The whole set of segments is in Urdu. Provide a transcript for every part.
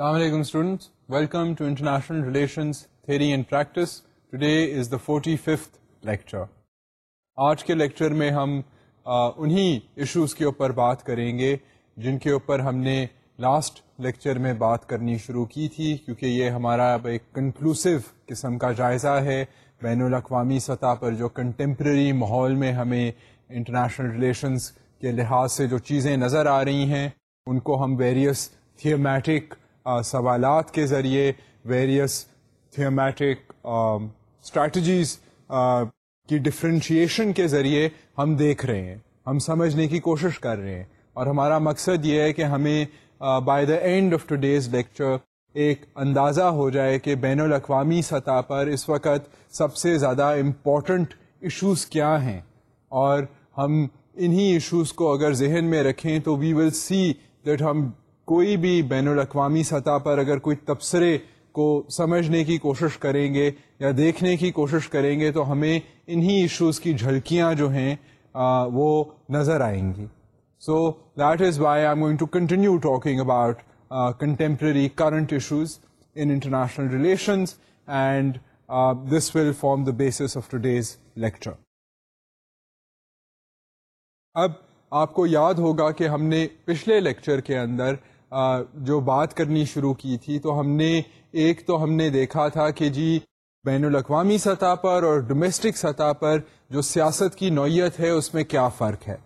السلام علیکم students. Welcome to international theory and practice Practice. Today is the forty fifth lecture آج کے لیکچر میں ہم انہی ایشوز کے اوپر بات کریں گے جن کے اوپر ہم نے لاسٹ لیکچر میں بات کرنی شروع کی تھی کیونکہ یہ ہمارا اب ایک کنکلوسو قسم کا جائزہ ہے بین الاقوامی سطح پر جو کنٹمپریری ماحول میں ہمیں انٹرنیشنل ریلیشنس کے لحاظ سے جو چیزیں نظر آ رہی ہیں ان کو ہم ویریس تھیمیٹک سوالات کے ذریعے ویریئس تھیومیٹک اسٹریٹجیز کی ڈفرینشیشن کے ذریعے ہم دیکھ رہے ہیں ہم سمجھنے کی کوشش کر رہے ہیں اور ہمارا مقصد یہ ہے کہ ہمیں by the end of today's lecture ایک اندازہ ہو جائے کہ بین الاقوامی سطح پر اس وقت سب سے زیادہ امپورٹنٹ ایشوز کیا ہیں اور ہم انہی ایشوز کو اگر ذہن میں رکھیں تو وی ول سی دیٹ ہم کوئی بھی بین الاقوامی سطح پر اگر کوئی تبصرے کو سمجھنے کی کوشش کریں گے یا دیکھنے کی کوشش کریں گے تو ہمیں انہی ایشوز کی جھلکیاں جو ہیں آ, وہ نظر آئیں گی so that is why I going to continue talking about contemporary current issues in international relations and this will form the basis of today's lecture اب آپ کو یاد ہوگا کہ ہم نے پچھلے لیکچر کے اندر جو بات کرنی شروع کی تھی تو ہم نے ایک تو ہم نے دیکھا تھا کہ جی بین الاقوامی سطح پر اور ڈومیسٹک سطح پر جو سیاست کی نوعیت ہے اس میں کیا فرق ہے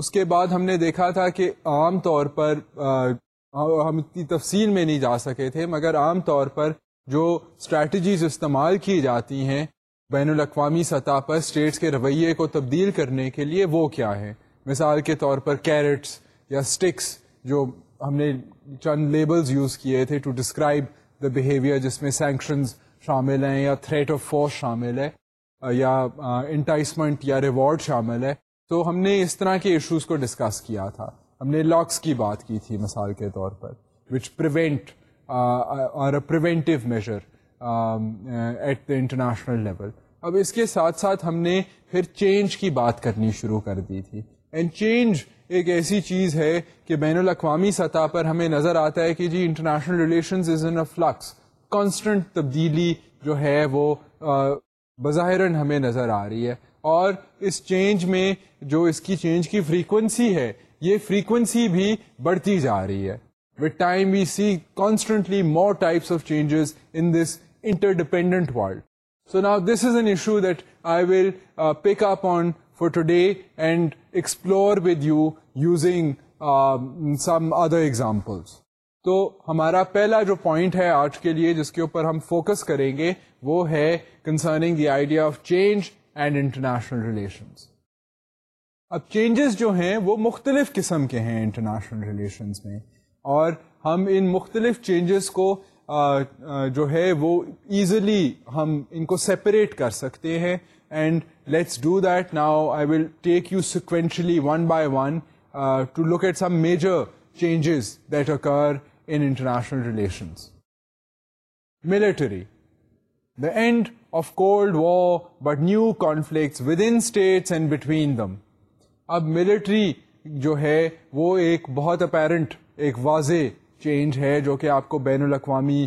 اس کے بعد ہم نے دیکھا تھا کہ عام طور پر ہم اتنی تفصیل میں نہیں جا سکے تھے مگر عام طور پر جو اسٹریٹجیز استعمال کی جاتی ہیں بین الاقوامی سطح پر اسٹیٹس کے رویے کو تبدیل کرنے کے لیے وہ کیا ہے مثال کے طور پر کیرٹس یا اسٹکس جو ہم نے چند لیبلز یوز کیے تھے ٹو ڈسکرائب دا بیہیویئر جس میں سینکشنز شامل ہیں یا تھریٹ آف فورس شامل ہے یا انٹائسمنٹ یا ریوارڈ شامل ہے تو ہم نے اس طرح کے ایشوز کو ڈسکس کیا تھا ہم نے لاکس کی بات کی تھی مثال کے طور پر وچ پریونٹ اور preventive measure at the international level اب اس کے ساتھ ساتھ ہم نے پھر چینج کی بات کرنی شروع کر دی تھی اینڈ چینج ایک ایسی چیز ہے کہ بین الاقوامی سطح پر ہمیں نظر آتا ہے کہ جی international relations is in flux constant تبدیلی جو ہے وہ بظاہراً ہمیں نظر آ رہی ہے اور اس چینج میں جو اس کی چینج کی فریکوینسی ہے یہ فریکوینسی بھی بڑھتی جا رہی ہے with time we see constantly more types of changes in this interdependent world so now this is an issue that I will pick up on explore with you and explore with you examples. تو ہمارا پہلا جو پوائنٹ ہے آج کے لیے جس کے اوپر ہم فوکس کریں گے وہ ہے concerning the idea of change and international relations اب چینجز جو ہیں وہ مختلف قسم کے ہیں انٹرنیشنل ریلیشنس میں اور ہم ان مختلف چینجز کو جو ہے وہ ایزلی ہم ان کو سیپریٹ کر سکتے ہیں and let's do that now I will take you sequentially one by one to locate some major changes that occur international relations military the end of cold war but new conflicts within states and between them اب ملٹری جو ہے وہ ایک بہت اپیرنٹ ایک واضح چینج ہے جو کہ آپ کو بین الاقوامی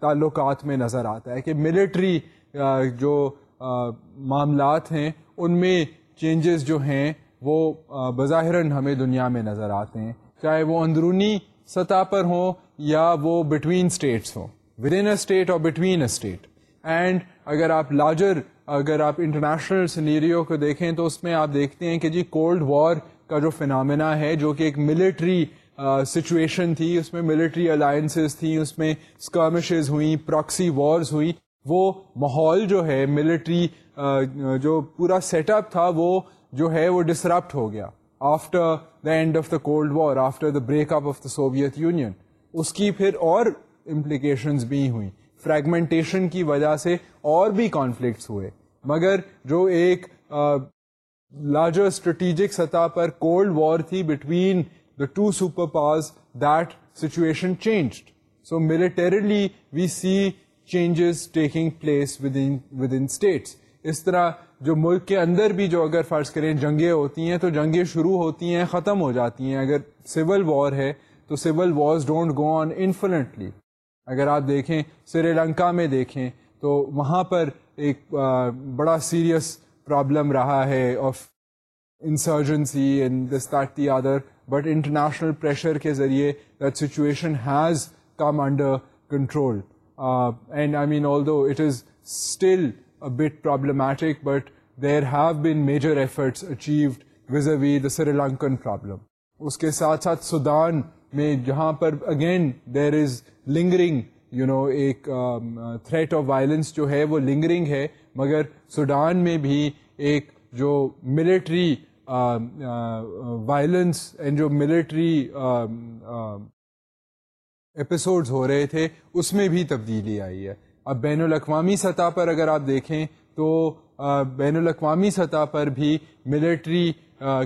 تعلقات میں نظر آتا ہے کہ ملٹری جو معاملات ہیں ان میں چینجز جو ہیں وہ بظاہراً ہمیں دنیا میں نظر آتے ہیں چاہے وہ اندرونی سطح پر ہوں یا وہ بٹوین اسٹیٹس ہوں ود ان اے اسٹیٹ اور بٹوین اے اسٹیٹ اینڈ اگر آپ لارجر اگر آپ انٹرنیشنل سینیریو کو دیکھیں تو اس میں آپ دیکھتے ہیں کہ جی کولڈ وار کا جو فنامنا ہے جو کہ ایک ملٹری سچویشن تھی اس میں ملٹری الائنسز تھیں اس میں اسکرمشز ہوئیں پراکسی وارز ہوئیں وہ ماحول جو ہے ملٹری جو پورا سیٹ اپ تھا وہ جو ہے وہ ڈسرپٹ ہو گیا after the end of the cold war after the break up of the Soviet Union اس کی پھر اور امپلیکیشنز بھی ہوئیں فریگمنٹیشن کی وجہ سے اور بھی کانفلکٹس ہوئے مگر جو ایک لارجر اسٹریٹیجک سطح پر کولڈ وار تھی between the two superpowers that situation changed so militarily we see changes taking place within states اس طرح جو ملک کے اندر بھی جو اگر فرض کریں جنگیں ہوتی ہیں تو جنگیں شروع ہوتی ہیں ختم ہو جاتی ہیں اگر سول وار ہے تو civil wars don't go on indefinitely اگر آپ دیکھیں سری لنکا میں دیکھیں تو وہاں پر ایک بڑا سیریس پرابلم رہا ہے of insurgency this that the other but international pressure کے ذریعے that situation has come under control and I mean although it is still but problematic but there have been major efforts achieved vis-a-vis the Sri Lankan problem اس کے ساتھ ساتھ سودان میں جہاں پر again there is lingering you know ایک تھریٹ آف وائلنس جو ہے وہ لنگرنگ ہے مگر سوڈان میں بھی ایک جو ملٹری وائلنس اینڈ جو ملٹری ایپیسوڈز ہو رہے تھے اس میں بھی تبدیلی آئی ہے اب بین الاقوامی سطح پر اگر آپ دیکھیں تو بین الاقوامی سطح پر بھی ملٹری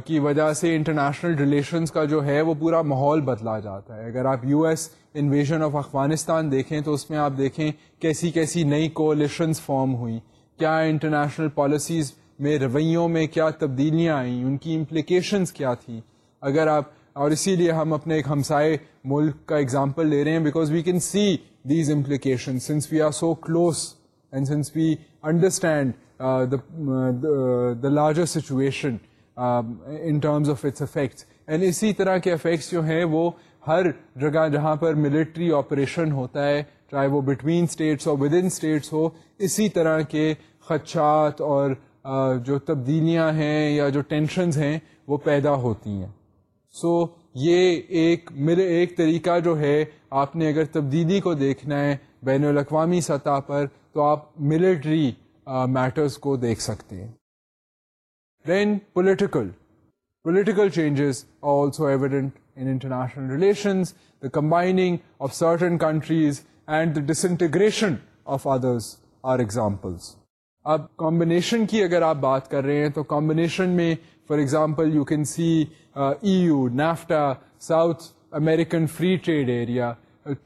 کی وجہ سے انٹرنیشنل ریلیشنس کا جو ہے وہ پورا ماحول بدلا جاتا ہے اگر آپ U S invasion of Afghanistan دیکھیں تو اس میں آپ دیکھیں کیسی کیسی نئی کولیشنس فارم ہوئیں کیا انٹرنیشنل پالیسیز میں رویوں میں کیا تبدیلیاں آئیں ان کی امپلیکیشنز کیا تھیں اگر آپ اور اسی لیے ہم اپنے ایک ہمسائے ملک کا اگزامپل لے رہے ہیں because we can see these implication since we are so close and since we understand the larger situation in terms of its effects and اسی طرح کے افیکٹس جو ہیں وہ ہر جگہ جہاں پر ملٹری آپریشن ہوتا ہے چاہے وہ بٹوین اسٹیٹس ہو ود ان اسٹیٹس ہو اسی طرح کے خدشات اور uh, جو تبدیلیاں ہیں یا جو ٹینشنز ہیں وہ پیدا ہوتی ہیں سو یہ ایک ایک طریقہ جو ہے آپ نے اگر تبدیلی کو دیکھنا ہے بین الاقوامی سطح پر تو آپ ملٹری میٹرز کو دیکھ سکتے ہیں then political political changes are also evident in international relations the combining of certain countries and the disintegration of others are examples اب کمبینیشن کی اگر آپ بات کر رہے ہیں تو کمبینیشن میں for example you can see E U NAFTA South American free trade area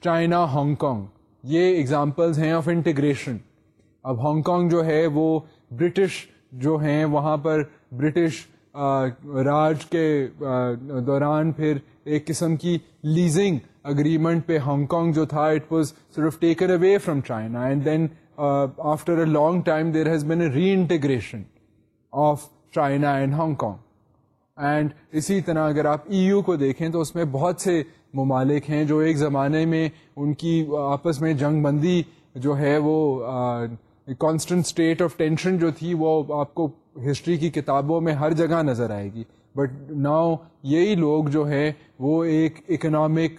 China Hong Kong یہ ایگزامپلز ہیں آف انٹیگریشن اب ہانگ کانگ جو ہے وہ برٹش جو ہیں وہاں پر برٹش راج کے دوران پھر ایک قسم کی لیزنگ اگریمنٹ پہ ہانگ کانگ جو تھا اٹ واز صرف taken away from China and then after a long time there has been a reintegration of China and Hong Kong and اسی طرح اگر آپ ای یو کو دیکھیں تو اس میں بہت سے ممالک ہیں جو ایک زمانے میں ان کی آپس میں جنگ بندی جو ہے وہ کانسٹنٹ اسٹیٹ آف ٹینشن جو تھی وہ آپ کو ہسٹری کی کتابوں میں ہر جگہ نظر آئے گی بٹ ناؤ یہی لوگ جو ہے وہ ایک اکنامک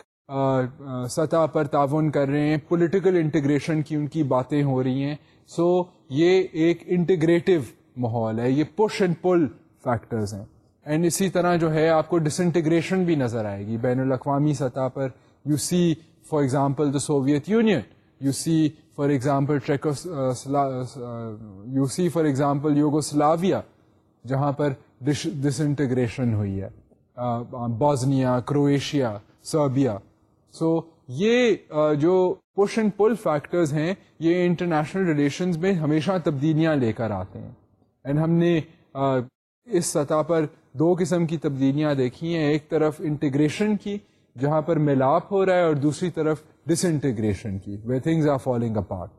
سطح پر تعاون کر رہے ہیں پولیٹیکل انٹیگریشن کی ان کی باتیں ہو رہی ہیں سو so, یہ ایک انٹیگریٹو ماحول ہے یہ پش اینڈ پل فیکٹرز ہیں اینڈ اسی طرح جو ہے آپ کو ڈس انٹیگریشن بھی نظر آئے گی بین الاقوامی سطح پر you see for example the Soviet Union you see for example you see for example Yugoslavia جہاں پر ڈس انٹیگریشن ہوئی ہے بازنیا کروئیشیا سربیا سو یہ جو پش اینڈ پل فیکٹرز ہیں یہ انٹرنیشنل ریلیشنز میں ہمیشہ تبدیلیاں لے کر آتے ہیں اینڈ ہم نے اس سطح پر دو قسم کی تبدیلیاں دیکھی ہیں ایک طرف انٹیگریشن کی جہاں پر ملاپ ہو رہا ہے اور دوسری طرف ڈس انٹیگریشن کی way things are falling apart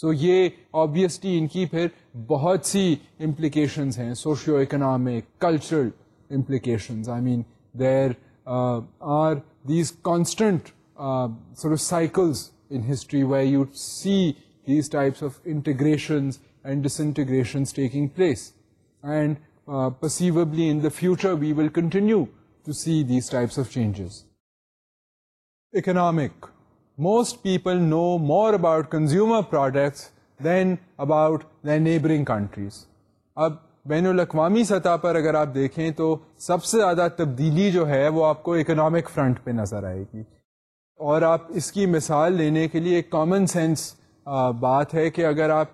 so یہ آبویسلی ان کی پھر بہت سی امپلیکیشنز ہیں socio economic cultural implications I mean there are these constant cycles in history why you see these types of integrations and dis uh, place in in the future we will continue to see these types of changes economic most people know more about consumer products than about neighbouring countries اب بین الاقوامی سطح پر اگر آپ دیکھیں تو سب سے زیادہ تبدیلی جو ہے وہ آپ کو اکنامک فرنٹ پہ نظر آئے گی اور آپ اس کی مثال لینے کے لیے ایک کامن سینس بات ہے کہ اگر آپ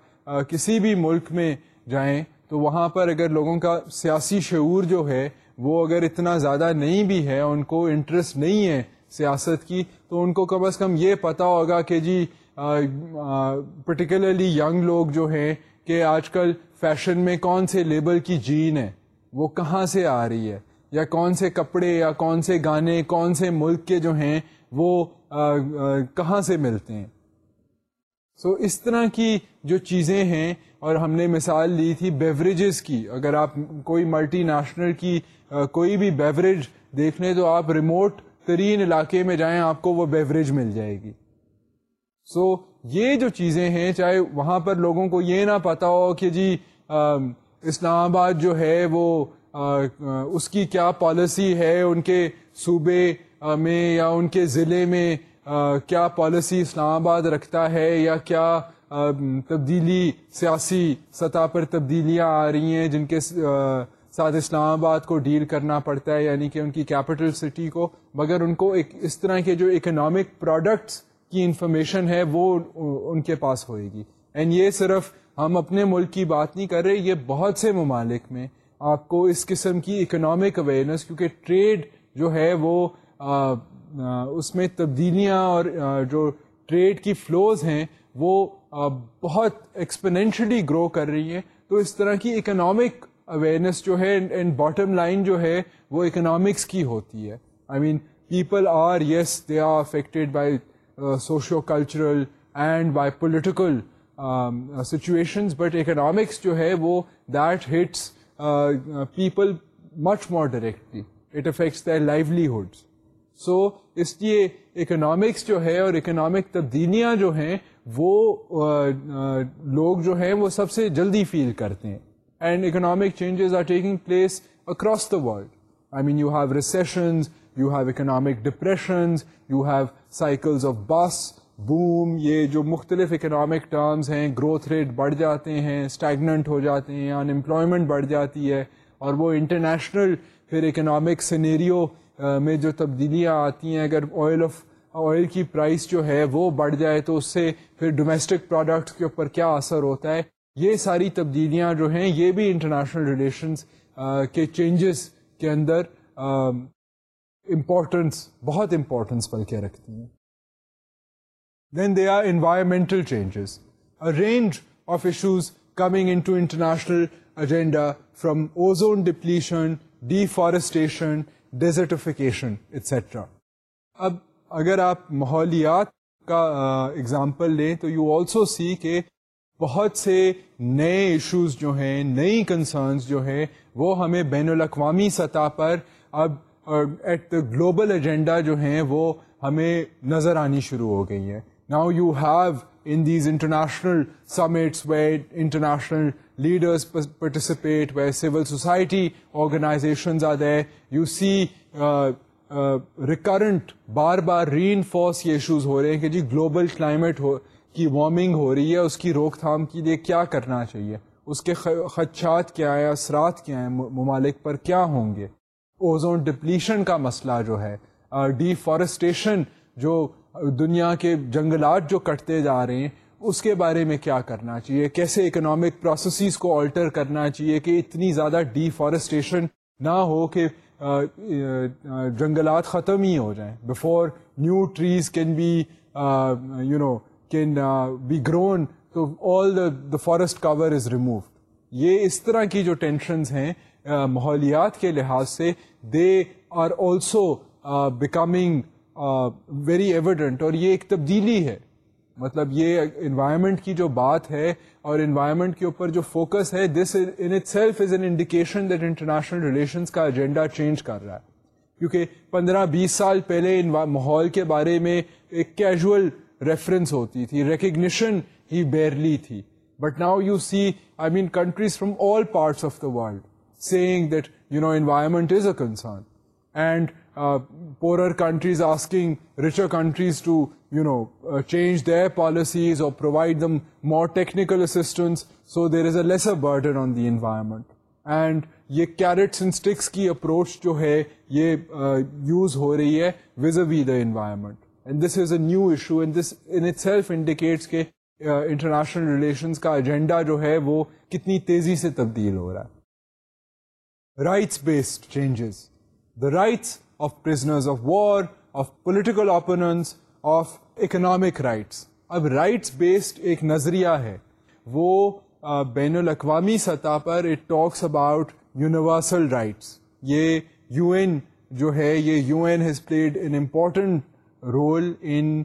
کسی بھی ملک میں جائیں تو وہاں پر اگر لوگوں کا سیاسی شعور جو ہے وہ اگر اتنا زیادہ نہیں بھی ہے ان کو انٹرسٹ نہیں ہے سیاست کی تو ان کو کم از کم یہ پتہ ہوگا کہ جی پرٹیکولرلی ینگ لوگ جو ہیں کہ آج کل فیشن میں کون سے لیبل کی جین ہے وہ کہاں سے آ رہی ہے یا کون سے کپڑے یا کون سے گانے کون سے ملک کے جو ہیں وہ کہاں سے ملتے ہیں سو so, اس طرح کی جو چیزیں ہیں اور ہم نے مثال لی تھی بیوریجز کی اگر آپ کوئی ملٹی نیشنل کی آ, کوئی بھی بیوریج دیکھ لیں تو آپ ریموٹ ترین علاقے میں جائیں آپ کو وہ بیوریج مل جائے گی سو so, یہ جو چیزیں ہیں چاہے وہاں پر لوگوں کو یہ نہ پتا ہو کہ جی آ, اسلام آباد جو ہے وہ آ, اس کی کیا پالیسی ہے ان کے صوبے میں یا ان کے ضلع میں کیا پالیسی اسلام آباد رکھتا ہے یا کیا تبدیلی سیاسی سطح پر تبدیلیاں آ رہی ہیں جن کے ساتھ اسلام آباد کو ڈیل کرنا پڑتا ہے یعنی کہ ان کی کیپٹل سٹی کو مگر ان کو ایک اس طرح کے جو اکنامک پروڈکٹس کی انفارمیشن ہے وہ ان کے پاس ہوئے گی اینڈ یہ صرف ہم اپنے ملک کی بات نہیں کر رہے یہ بہت سے ممالک میں آپ کو اس قسم کی اکنامک اویئرنس کیونکہ ٹریڈ جو ہے وہ اس میں تبدیلیاں اور جو ٹریڈ کی فلوز ہیں وہ بہت ایکسپنینشلی گرو کر رہی ہیں تو اس طرح کی اکنامک اویئرنیس جو ہے اینڈ باٹم لائن جو ہے وہ اکنامکس کی ہوتی ہے I mean people are yes they are affected by socio cultural and by political situations but economics جو ہے وہ that hits people much more directly. It affects their livelihoods. So so, اس لیے اکنامکس جو ہے اور اکنامک تبدیلیاں جو ہیں وہ آ, آ, لوگ جو ہیں وہ سب سے جلدی فیل کرتے ہیں and economic changes are taking place across the world I mean you have recessions you have economic depressions you have cycles of bust boom یہ جو مختلف اکنامک ٹرمز ہیں گروتھ ریٹ بڑھ جاتے ہیں اسٹیگننٹ ہو جاتے ہیں ان امپلائمنٹ بڑھ جاتی ہے اور وہ انٹرنیشنل پھر اکنامک سینیریو میں جو تبدیلیاں آتی ہیں اگر آئل آف آئل کی پرائز جو ہے وہ بڑھ جائے تو اس سے پھر ڈومیسٹک پروڈکٹس کے اوپر کیا اثر ہوتا ہے یہ ساری تبدیلیاں جو ہیں یہ بھی انٹرنیشنل ریلیشنز کے چینجز کے اندر امپورٹنس بہت امپورٹنس بن کے رکھتی ہیں then they are environmental changes range of issues coming into international agenda from ozone depletion deforestation desertification etcetera اب اگر آپ ماحولیات کا اگزامپل لیں تو یو آلسو سی کہ بہت سے نئے ایشوز جو ہیں نئی کنسرنس جو ہیں وہ ہمیں بین الاقوامی سطح پر اب ایٹ دا گلوبل ایجنڈا جو ہیں وہ ہمیں نظر آنی شروع ہو گئی ہیں now you have in these international summits where international leaders participate be civil society organisations آدھے یو سی ریکرنٹ بار بار رین فوس کے ایشوز ہو رہے ہیں کہ جی گلوبل کلائمیٹ ہو کی وارمنگ ہو رہی ہے اس کی روک تھام کے لیے کیا کرنا چاہیے اس کے خدشات کیا ہیں اثرات کیا ہیں ممالک پر کیا ہوں گے اوزون ڈپلیشن کا مسئلہ جو ہے ڈیفارسٹیشن جو دنیا کے جنگلات جو کٹتے جا رہے ہیں اس کے بارے میں کیا کرنا چاہیے کیسے اکنامک پروسیسز کو آلٹر کرنا چاہیے کہ اتنی زیادہ ڈیفارسٹیشن نہ ہو کہ جنگلات ختم ہی ہو جائیں before new trees can be you know can be grown تو all the the forest cover is removed یہ اس طرح کی جو ٹینشنز ہیں ماحولیات کے لحاظ سے they are also becoming very evident اور یہ ایک تبدیلی ہے مطلب یہ انوائرمنٹ کی جو بات ہے اور انوائرمنٹ کے اوپر جو فوکس ہے this in itself is an indication that international relations کا ایجنڈا چینج کر رہا ہے کیونکہ پندرہ بیس سال پہلے ماحول کے بارے میں ایک کیجول ریفرنس ہوتی تھی ریکگنیشن ہی بیرلی تھی but now you see I mean countries from all parts of the world seeing that you know environment is a concern and poorer countries asking richer countries to you know change their policies اور provide them more technical assistance so there is a burden on the environment and یہ کیرٹس اینڈ اسٹکس کی اپروچ جو ہے یہ یوز ہو رہی ہے a vis the environment and this is a new issue and this self indicates کے انٹرنیشنل ریلیشنس کا ایجنڈا جو ہے وہ کتنی تیزی سے تبدیل ہو رہا ہے rights rights based changes the offence of war of political opponent of economic rights اب رائٹس بیسڈ ایک نظریہ ہے وہ بین الاقوامی سطح پر اٹاک اباؤٹ یونیورسل رائٹس یہ یو این جو ہے یہ U N has played an important role in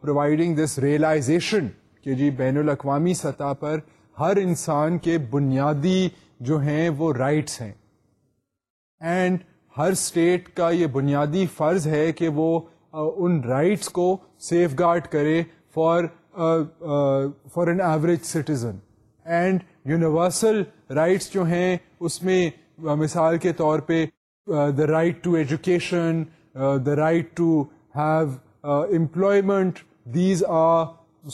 providing this realisation کہ جی بین الاقوامی سطح پر ہر انسان کے بنیادی جو ہیں وہ رائٹس ہیں اینڈ ہر اسٹیٹ کا یہ بنیادی فرض ہے کہ وہ ان رائٹس کو سیف گارڈ کرے for for an average citizen and universal rights جو ہیں اس میں مثال کے طور پہ the right to education the right to have employment these are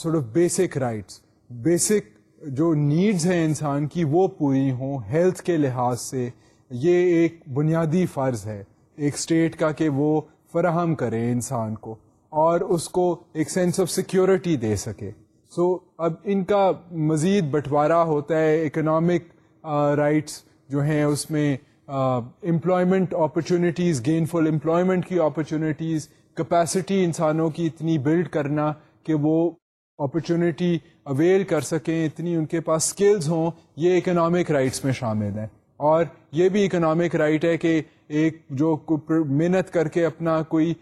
sort of basic rights basic جو نیڈز ہیں انسان کی وہ پوری ہوں ہیلتھ کے لحاظ سے یہ ایک بنیادی فرض ہے ایک اسٹیٹ کا کہ وہ فراہم کرے انسان کو اور اس کو ایک سینس آف سیکیورٹی دے سکے سو so, اب ان کا مزید بٹوارا ہوتا ہے اکنامک رائٹس uh, جو ہیں اس میں امپلائمنٹ اپرچونیٹیز گین فل امپلائمنٹ کی اپرچونیٹیز کپیسٹی انسانوں کی اتنی بلڈ کرنا کہ وہ اپرچونیٹی اویل کر سکیں اتنی ان کے پاس اسکلز ہوں یہ اکنامک رائٹس میں شامل ہیں اور یہ بھی اکنامک رائٹ ہے کہ ایک جو محنت کر کے اپنا کوئی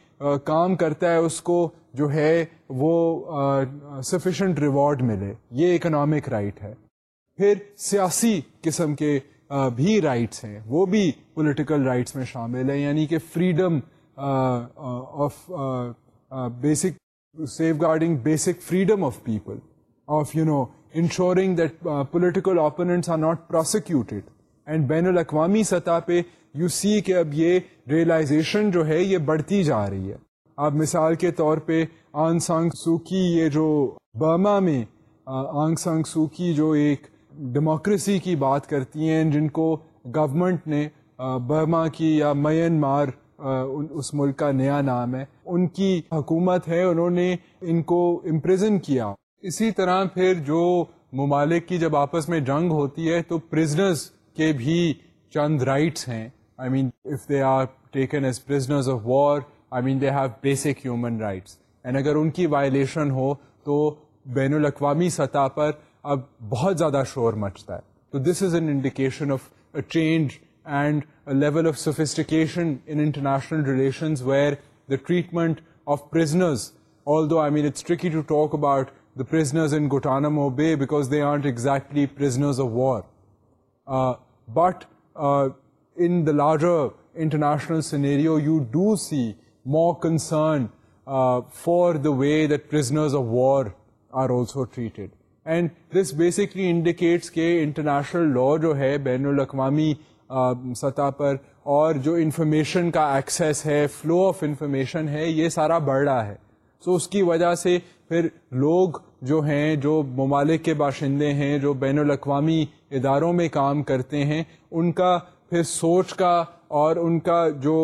کام کرتا ہے اس کو جو ہے وہ سفیشینٹ ریوارڈ ملے یہ اکنامک رائٹ ہے پھر سیاسی قسم کے بھی رائٹس ہیں وہ بھی پولیٹیکل رائٹس میں شامل ہیں یعنی کہ freedom of basic safeguarding basic freedom of people of you know ensuring that political opponents are not prosecuted and بین الاقوامی سطح پہ یو سی کہ اب یہ ریئلائزیشن جو ہے یہ بڑھتی جا رہی ہے اب مثال کے طور پہ آن سانگ سوکی یہ جو برما میں آنگ سانگ سوکی جو ایک ڈیموکریسی کی بات کرتی ہیں جن کو گورمنٹ نے برما کی یا مار اس ملک کا نیا نام ہے ان کی حکومت ہے انہوں نے ان کو امپریزن کیا اسی طرح پھر جو ممالک کی جب آپس میں جنگ ہوتی ہے تو پرزنرز کے بھی چند رائٹس ہیں I mean if they are taken as prisoners of war I mean they have basic human rights and اگر ان کی وائلیشن ہو تو بین الاقوامی سطح پر اب بہت زیادہ شور مچتا ہے تو this is an indication of a change and level of sophistication international relations where the treatment of prisoners although I mean it's tricky to talk about the prisoners in Guantanamo Bay because they aren't exactly prisoners of war but in the larger international scenario you do see more concern for the way the prisoners of war are also treated and this basically indicates کہ انٹرنیشنل لا جو ہے بین الاقوامی سطح پر اور جو انفارمیشن کا ایکسیس ہے فلو آف انفارمیشن ہے یہ سارا بڑھ رہا ہے سو اس کی وجہ سے پھر لوگ جو ہیں جو ممالک کے باشندے ہیں جو بین الاقوامی اداروں میں کام کرتے ہیں ان کا پھر سوچ کا اور ان کا جو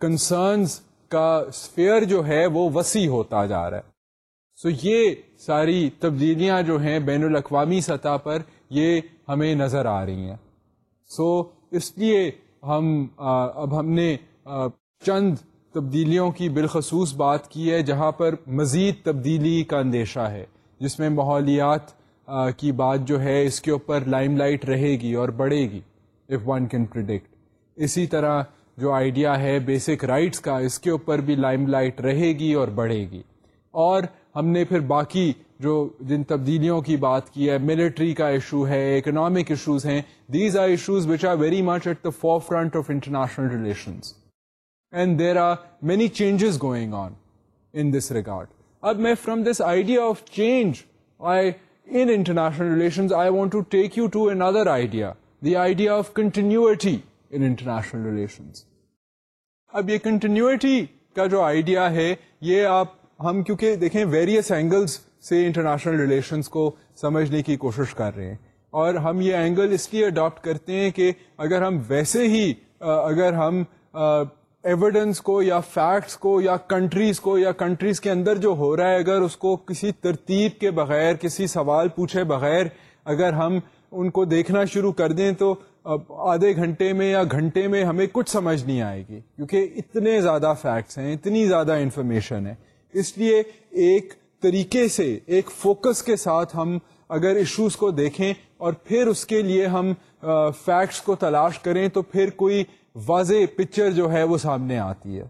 کنسرنز کا اسفیئر جو ہے وہ وسیع ہوتا جا رہا ہے سو so یہ ساری تبدیلیاں جو ہیں بین الاقوامی سطح پر یہ ہمیں نظر آ رہی ہیں سو so اس لیے ہم اب ہم نے چند تبدیلیوں کی بالخصوص بات کی ہے جہاں پر مزید تبدیلی کا اندیشہ ہے جس میں ماحولیات کی بات جو ہے اس کے اوپر لائم لائٹ رہے گی اور بڑھے گی اف ون کین پرڈکٹ اسی طرح جو آئیڈیا ہے بیسک رائٹس کا اس کے اوپر بھی لائم لائٹ رہے گی اور بڑھے گی اور ہم نے پھر باقی جو جن تبدیلیوں کی بات کی ہے ملٹری کا ایشو ہے اکنامک ایشوز ہیں these are issues which are very much at the forefront of international relations and there are many changes going on in this regard اب میں from this idea of change I in international relations I want to take you to another idea the idea of continuity international relations اب یہ کنٹینیوٹی کا جو آئیڈیا ہے یہ آپ ہم کیونکہ دیکھیں ویریس اینگلس سے انٹرنیشنل ریلیشنز کو سمجھنے کی کوشش کر رہے ہیں اور ہم یہ اینگل اس لیے اڈاپٹ کرتے ہیں کہ اگر ہم ویسے ہی اگر ہم ایویڈنس کو یا فیکٹس کو یا کنٹریز کو یا کنٹریز کے اندر جو ہو رہا ہے اگر اس کو کسی ترتیب کے بغیر کسی سوال پوچھے بغیر اگر ہم ان کو دیکھنا شروع کر دیں تو آدھے گھنٹے میں یا گھنٹے میں ہمیں کچھ سمجھ نہیں آئے گی کیونکہ اتنے زیادہ فیکٹس ہیں اتنی زیادہ انفارمیشن ہے اس لیے ایک طریقے سے ایک فوکس کے ساتھ ہم اگر ایشوز کو دیکھیں اور پھر اس کے لیے ہم فیکٹس کو تلاش کریں تو پھر کوئی واضح پکچر جو ہے وہ سامنے آتی ہے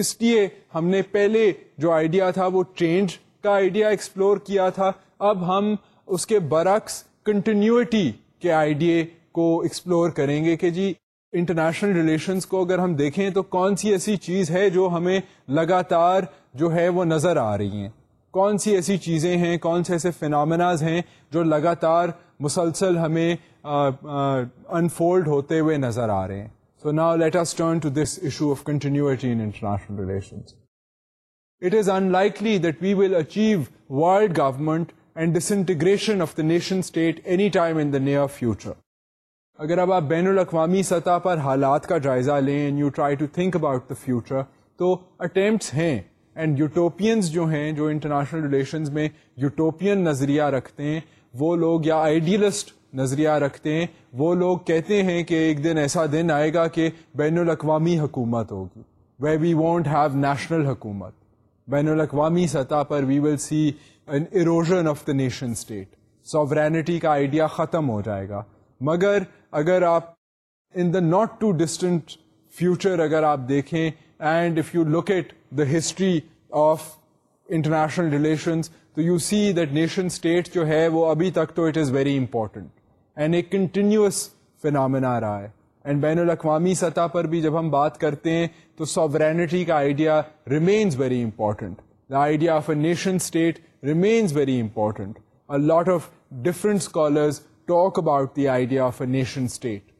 اس لیے ہم نے پہلے جو آئیڈیا تھا وہ چینج کا آئیڈیا ایکسپلور کیا تھا اب ہم اس کے برعکس کنٹینیوٹی کے آئیڈیے کو ایکسپلور کریں گے کہ جی انٹرنیشنل ریلیشنس کو اگر ہم دیکھیں تو کون سی ایسی چیز ہے جو ہمیں لگاتار جو ہے وہ نظر آ رہی ہیں کون سی ایسی چیزیں ہیں کون سے ایسے فنامناز ہیں جو لگاتار مسلسل ہمیں انفولڈ ہوتے ہوئے نظر آ رہے ہیں so now let us turn issue of the international اگر اب آپ بین الاقوامی سطح پر حالات کا جائزہ لیں and you try to think about the future تو اٹمپٹس ہیں اینڈ یوٹوپینس جو ہیں جو انٹرنیشنل ریلیشنز میں یوٹوپین نظریہ رکھتے ہیں وہ لوگ یا آئیڈیلسٹ نظریہ رکھتے ہیں وہ لوگ کہتے ہیں کہ ایک دن ایسا دن آئے گا کہ بین الاقوامی حکومت ہوگی way we want have national حکومت بین الاقوامی سطح پر we will see an erosion of the nation state sovereignty کا آئیڈیا ختم ہو جائے گا مگر اگر آپ in the not too distant future اگر آپ دیکھیں and if you look at the history of international relations تو you see that nation state جو ہے وہ ابھی تک تو it is very important and ایک کنٹینیوس فنامنا رہا ہے اینڈ بین الاقوامی سطح پر بھی جب ہم بات کرتے ہیں تو ساورینٹی کا idea remains very important the idea of a nation state remains very important lot of different scholars talk about the idea of a nation state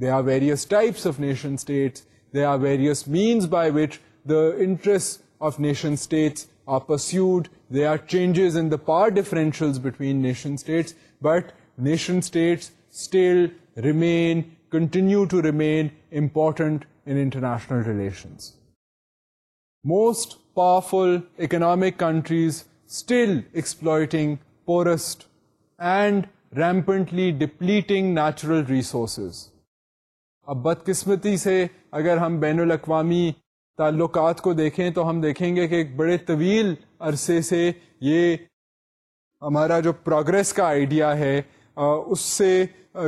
they are various types of nation states they are various means by which the interest of nation states are are they changes in the power between nation states but nation states still remain continue to remain important in international relations most powerful economic countries still exploiting poorest and rampantly depleting natural resources اب بدقسمتی سے اگر ہم بین الاقوامی تعلقات کو دیکھیں تو ہم دیکھیں گے کہ ایک بڑے طویل عرصے سے یہ ہمارا جو پروگرس کا آئیڈیا ہے اس سے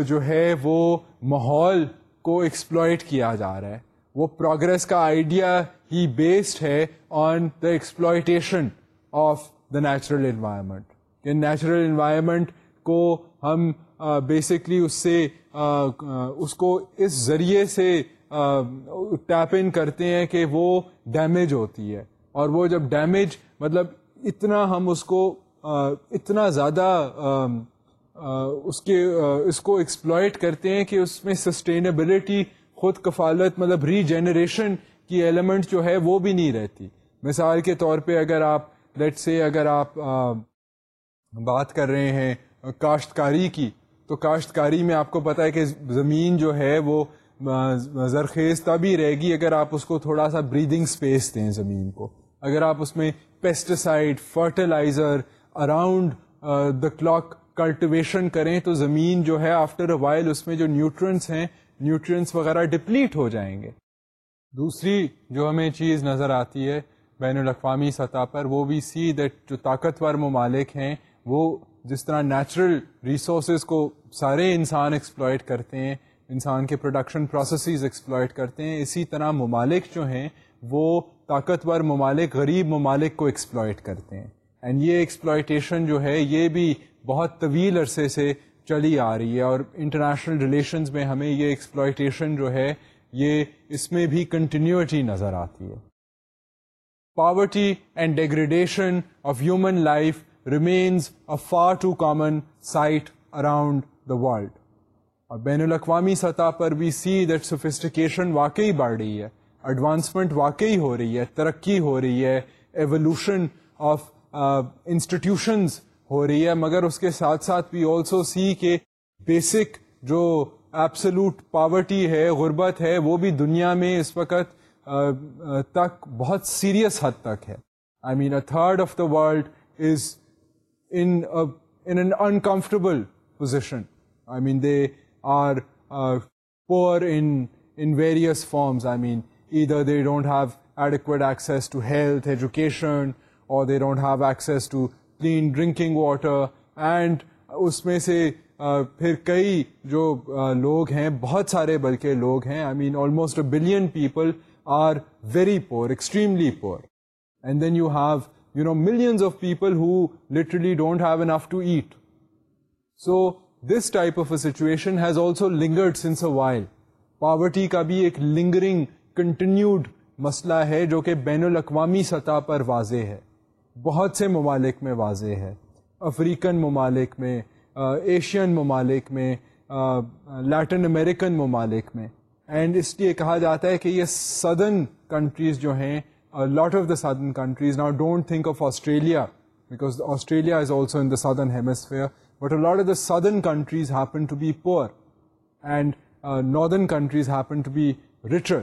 جو ہے وہ ماحول کو ایکسپلائٹ کیا جا رہا ہے وہ پروگرس کا آئیڈیا ہی بیسڈ ہے on the exploitation of the natural environment کہ نیچرل انوائرمنٹ کو ہم بیسکلی اس سے اس کو اس ذریعے سے ٹیپ ان کرتے ہیں کہ وہ ڈیمیج ہوتی ہے اور وہ جب ڈیمیج مطلب اتنا ہم اس کو اتنا زیادہ اس کے اس کو ایکسپلائٹ کرتے ہیں کہ اس میں سسٹینیبلٹی خود کفالت مطلب ری جنریشن کی ایلیمنٹ جو ہے وہ بھی نہیں رہتی مثال کے طور پہ اگر آپ لیٹ سے اگر آپ بات کر رہے ہیں کاشتکاری کی تو کاشتکاری میں آپ کو پتا ہے کہ زمین جو ہے وہ زرخیز تبھی رہے گی اگر آپ اس کو تھوڑا سا بریدنگ اسپیس دیں زمین کو اگر آپ اس میں pesticide fertilizer around the clock cultivation کریں تو زمین جو ہے آفٹر اے وائل اس میں جو نیوٹرنس ہیں نیوٹرینس وغیرہ ڈپلیٹ ہو جائیں گے دوسری جو ہمیں چیز نظر آتی ہے بین الاقوامی سطح پر وہ بھی سی دیٹ جو طاقتور ممالک ہیں وہ جس طرح نیچرل ریسورسز کو سارے انسان ایکسپلائٹ کرتے ہیں انسان کے پروڈکشن پروسیسز ایکسپلائٹ کرتے ہیں اسی طرح ممالک جو ہیں وہ طاقتور ممالک غریب ممالک کو ایکسپلائٹ کرتے ہیں اینڈ یہ ایکسپلائٹیشن جو ہے یہ بھی بہت طویل عرصے سے چلی آ رہی ہے اور انٹرنیشنل ریلیشنز میں ہمیں یہ ایکسپلائٹیشن جو ہے یہ اس میں بھی کنٹینیوٹی نظر آتی ہے poverty and degradation of human life remains a far too common sight around the world اور بین الاقوامی سطح پر بھی سی دیٹ سوفسٹیکیشن واقعی بڑھ رہی ہے ایڈوانسمنٹ واقعی ہو رہی ہے ترقی ہو رہی ہے ایولیوشن آف انسٹیٹیوشنز ہو رہی ہے مگر اس کے ساتھ ساتھ وی آلسو سی کے بیسک جو ایپسلوٹ پاورٹی ہے غربت ہے وہ بھی دنیا میں اس وقت تک بہت سیریس حد تک ہے I mean a third of the world is in an uncomfortable position I mean they are poor in in various forms I mean ادھر ایجوکیشن اور they don't have to clean drinking water and اس میں سے پھر کئی جو لوگ ہیں بہت سارے بلکہ لوگ ہیں I mean almost billion people are very poor extremely poor and then you have you know millions of people who literally don't have to eat so this type of a situation has also lingered since a while poverty کا بھی ایک لنگرنگ کنٹینیوڈ مسئلہ ہے جو کہ بین الاقوامی سطح پر واضح ہے بہت سے ممالک میں واضح ہے افریقن ممالک میں ایشین ممالک میں لیٹن امریکن ممالک میں اینڈ اس لیے کہا جاتا ہے کہ یہ سدرن کنٹریز جو ہیں lot of the southern countries now don't think of Australia because Australia is also in the southern hemisphere but lot of the southern countries happen to be poor and northern countries happen to be richer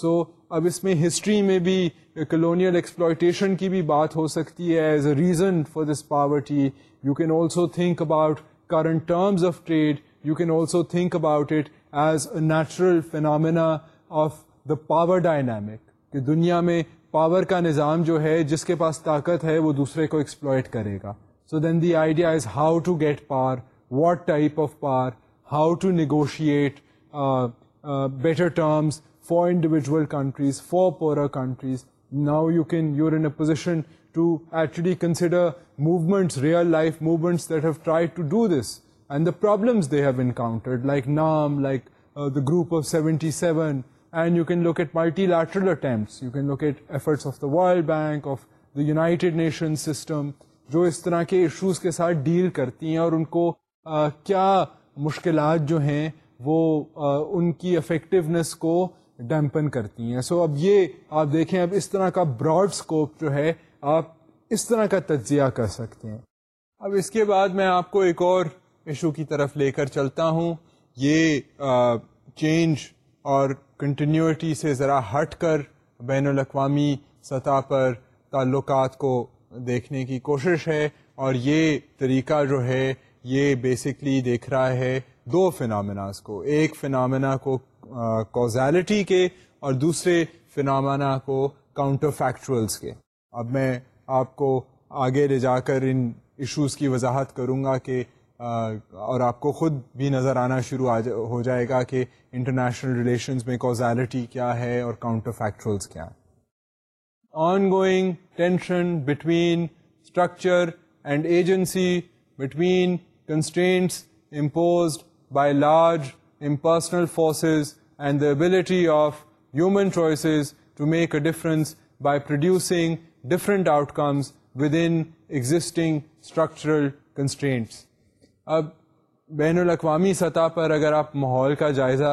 so اب اس میں ہسٹری میں بھی کلونیل ایکسپلائٹیشن کی بھی بات ہو سکتی ہے as a reason for this poverty you can also think about current terms of trade you can also think about it as a natural phenomena of the power dynamic کہ دنیا میں پاور کا نظام جو ہے جس کے پاس طاقت ہے وہ دوسرے کو ایکسپلائٹ کرے گا so then the idea is how to get power what type of power how to negotiate better terms for individual countries for poor countries now you can you're in position to either movements real life movements group of seventy seven and you can locate multilateral United Nation system جو اس طرح کے ایشوز کے ساتھ ڈیل کرتی ہیں اور ان کو uh, کیا مشکلات جو ہیں وہ uh, ان کی افیکٹونیس کو ڈیمپن کرتی ہیں سو so, اب یہ آپ دیکھیں اب اس طرح کا براڈ اسکوپ جو ہے آپ اس طرح کا تجزیہ کر سکتے ہیں اب اس کے بعد میں آپ کو ایک اور ایشو کی طرف لے کر چلتا ہوں یہ چینج اور کنٹینیوٹی سے ذرا ہٹ کر بین الاقوامی سطح پر تعلقات کو دیکھنے کی کوشش ہے اور یہ طریقہ جو ہے یہ بیسکلی دیکھ رہا ہے دو فنامناز کو ایک فنامنا کو کوزیلٹی کے اور دوسرے فنامانا کو کاؤنٹر فیکچولس کے اب میں آپ کو آگے لے جا کر ان ایشوز کی وضاحت کروں گا کہ اور آپ کو خود بھی نظر آنا شروع ہو جائے گا کہ انٹرنیشنل ریلیشنز میں کوزیلٹی کیا ہے اور کاؤنٹر فیکچولس کیا ہیں ongoing tension between structure and agency between constraints imposed by large impersonal forces and the ability of human choices to make a difference by producing different outcomes within existing structural constraints اب بین الاقوامی سطح پر اگر آپ ماحول کا جائزہ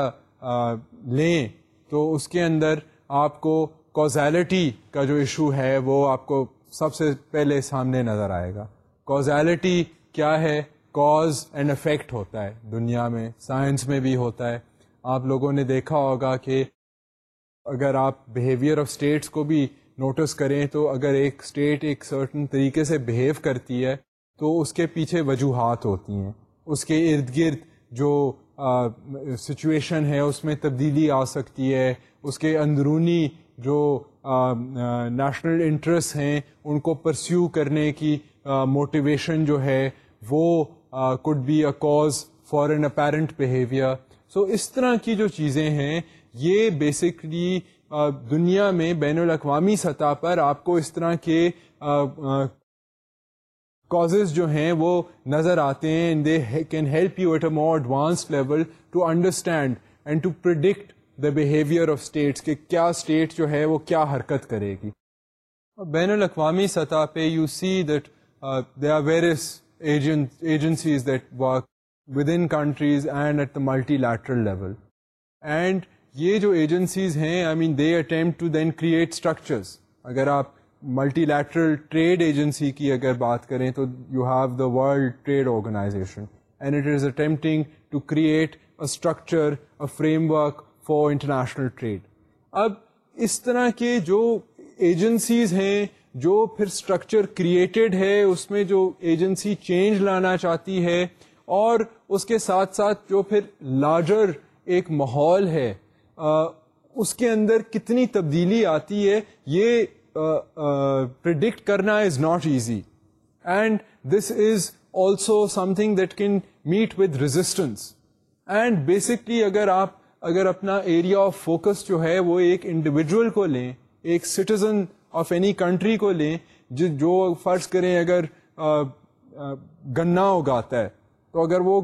لیں تو اس کے اندر آپ کو کوزیلٹی کا جو ایشو ہے وہ آپ کو سب سے پہلے سامنے نظر آئے گا کوزیلٹی کیا ہے کاز اینڈ افیکٹ ہوتا ہے دنیا میں سائنس میں بھی ہوتا ہے آپ لوگوں نے دیکھا ہوگا کہ اگر آپ بیہیویئر آف اسٹیٹس کو بھی نوٹس کریں تو اگر ایک اسٹیٹ ایک سرٹن طریقے سے بیہیو کرتی ہے تو اس کے پیچھے وجوہات ہوتی ہیں اس کے ارد گرد جو سچویشن ہے اس میں تبدیلی آ سکتی ہے اس کے اندرونی جو نیشنل انٹرسٹ ہیں ان کو پرسیو کرنے کی موٹیویشن جو ہے وہ could be a cause for an apparent behaviour so اس طرح کی جو چیزیں ہیں یہ بیسکلی uh, دنیا میں بین الاقوامی سطح پر آپ کو اس طرح کے کازز uh, uh, جو ہیں وہ نظر آتے ہیں and they can help you at a more advance level to understand and to predict the behaviour of states کہ کیا اسٹیٹ جو ہے وہ کیا حرکت کرے گی بین الاقوامی سطح پہ you see that there are various agencies that work within countries and at the multilateral level and یہ جو ایجنسیز ہیں I mean they attempt to then create structures اگر آپ ملٹی لیٹرل ٹریڈ ایجنسی کی اگر بات کریں تو you have the World Trade Organization and it is attempting to create a structure a framework for international trade اب اس طرح کے جو ایجنسیز ہیں جو پھر اسٹرکچر کریٹڈ ہے اس میں جو ایجنسی چینج لانا چاہتی ہے اور اس کے ساتھ ساتھ جو پھر لارجر ایک ماحول ہے آ, اس کے اندر کتنی تبدیلی آتی ہے یہ پرڈکٹ کرنا is not easy and this is also something that can meet with resistance and basically اگر آپ اگر اپنا ایریا آف فوکس جو ہے وہ ایک انڈیویجول کو لیں ایک سٹیزن آف اینی کنٹری کو لیں جس جو فرض کریں اگر گنا اگاتا ہے تو اگر وہ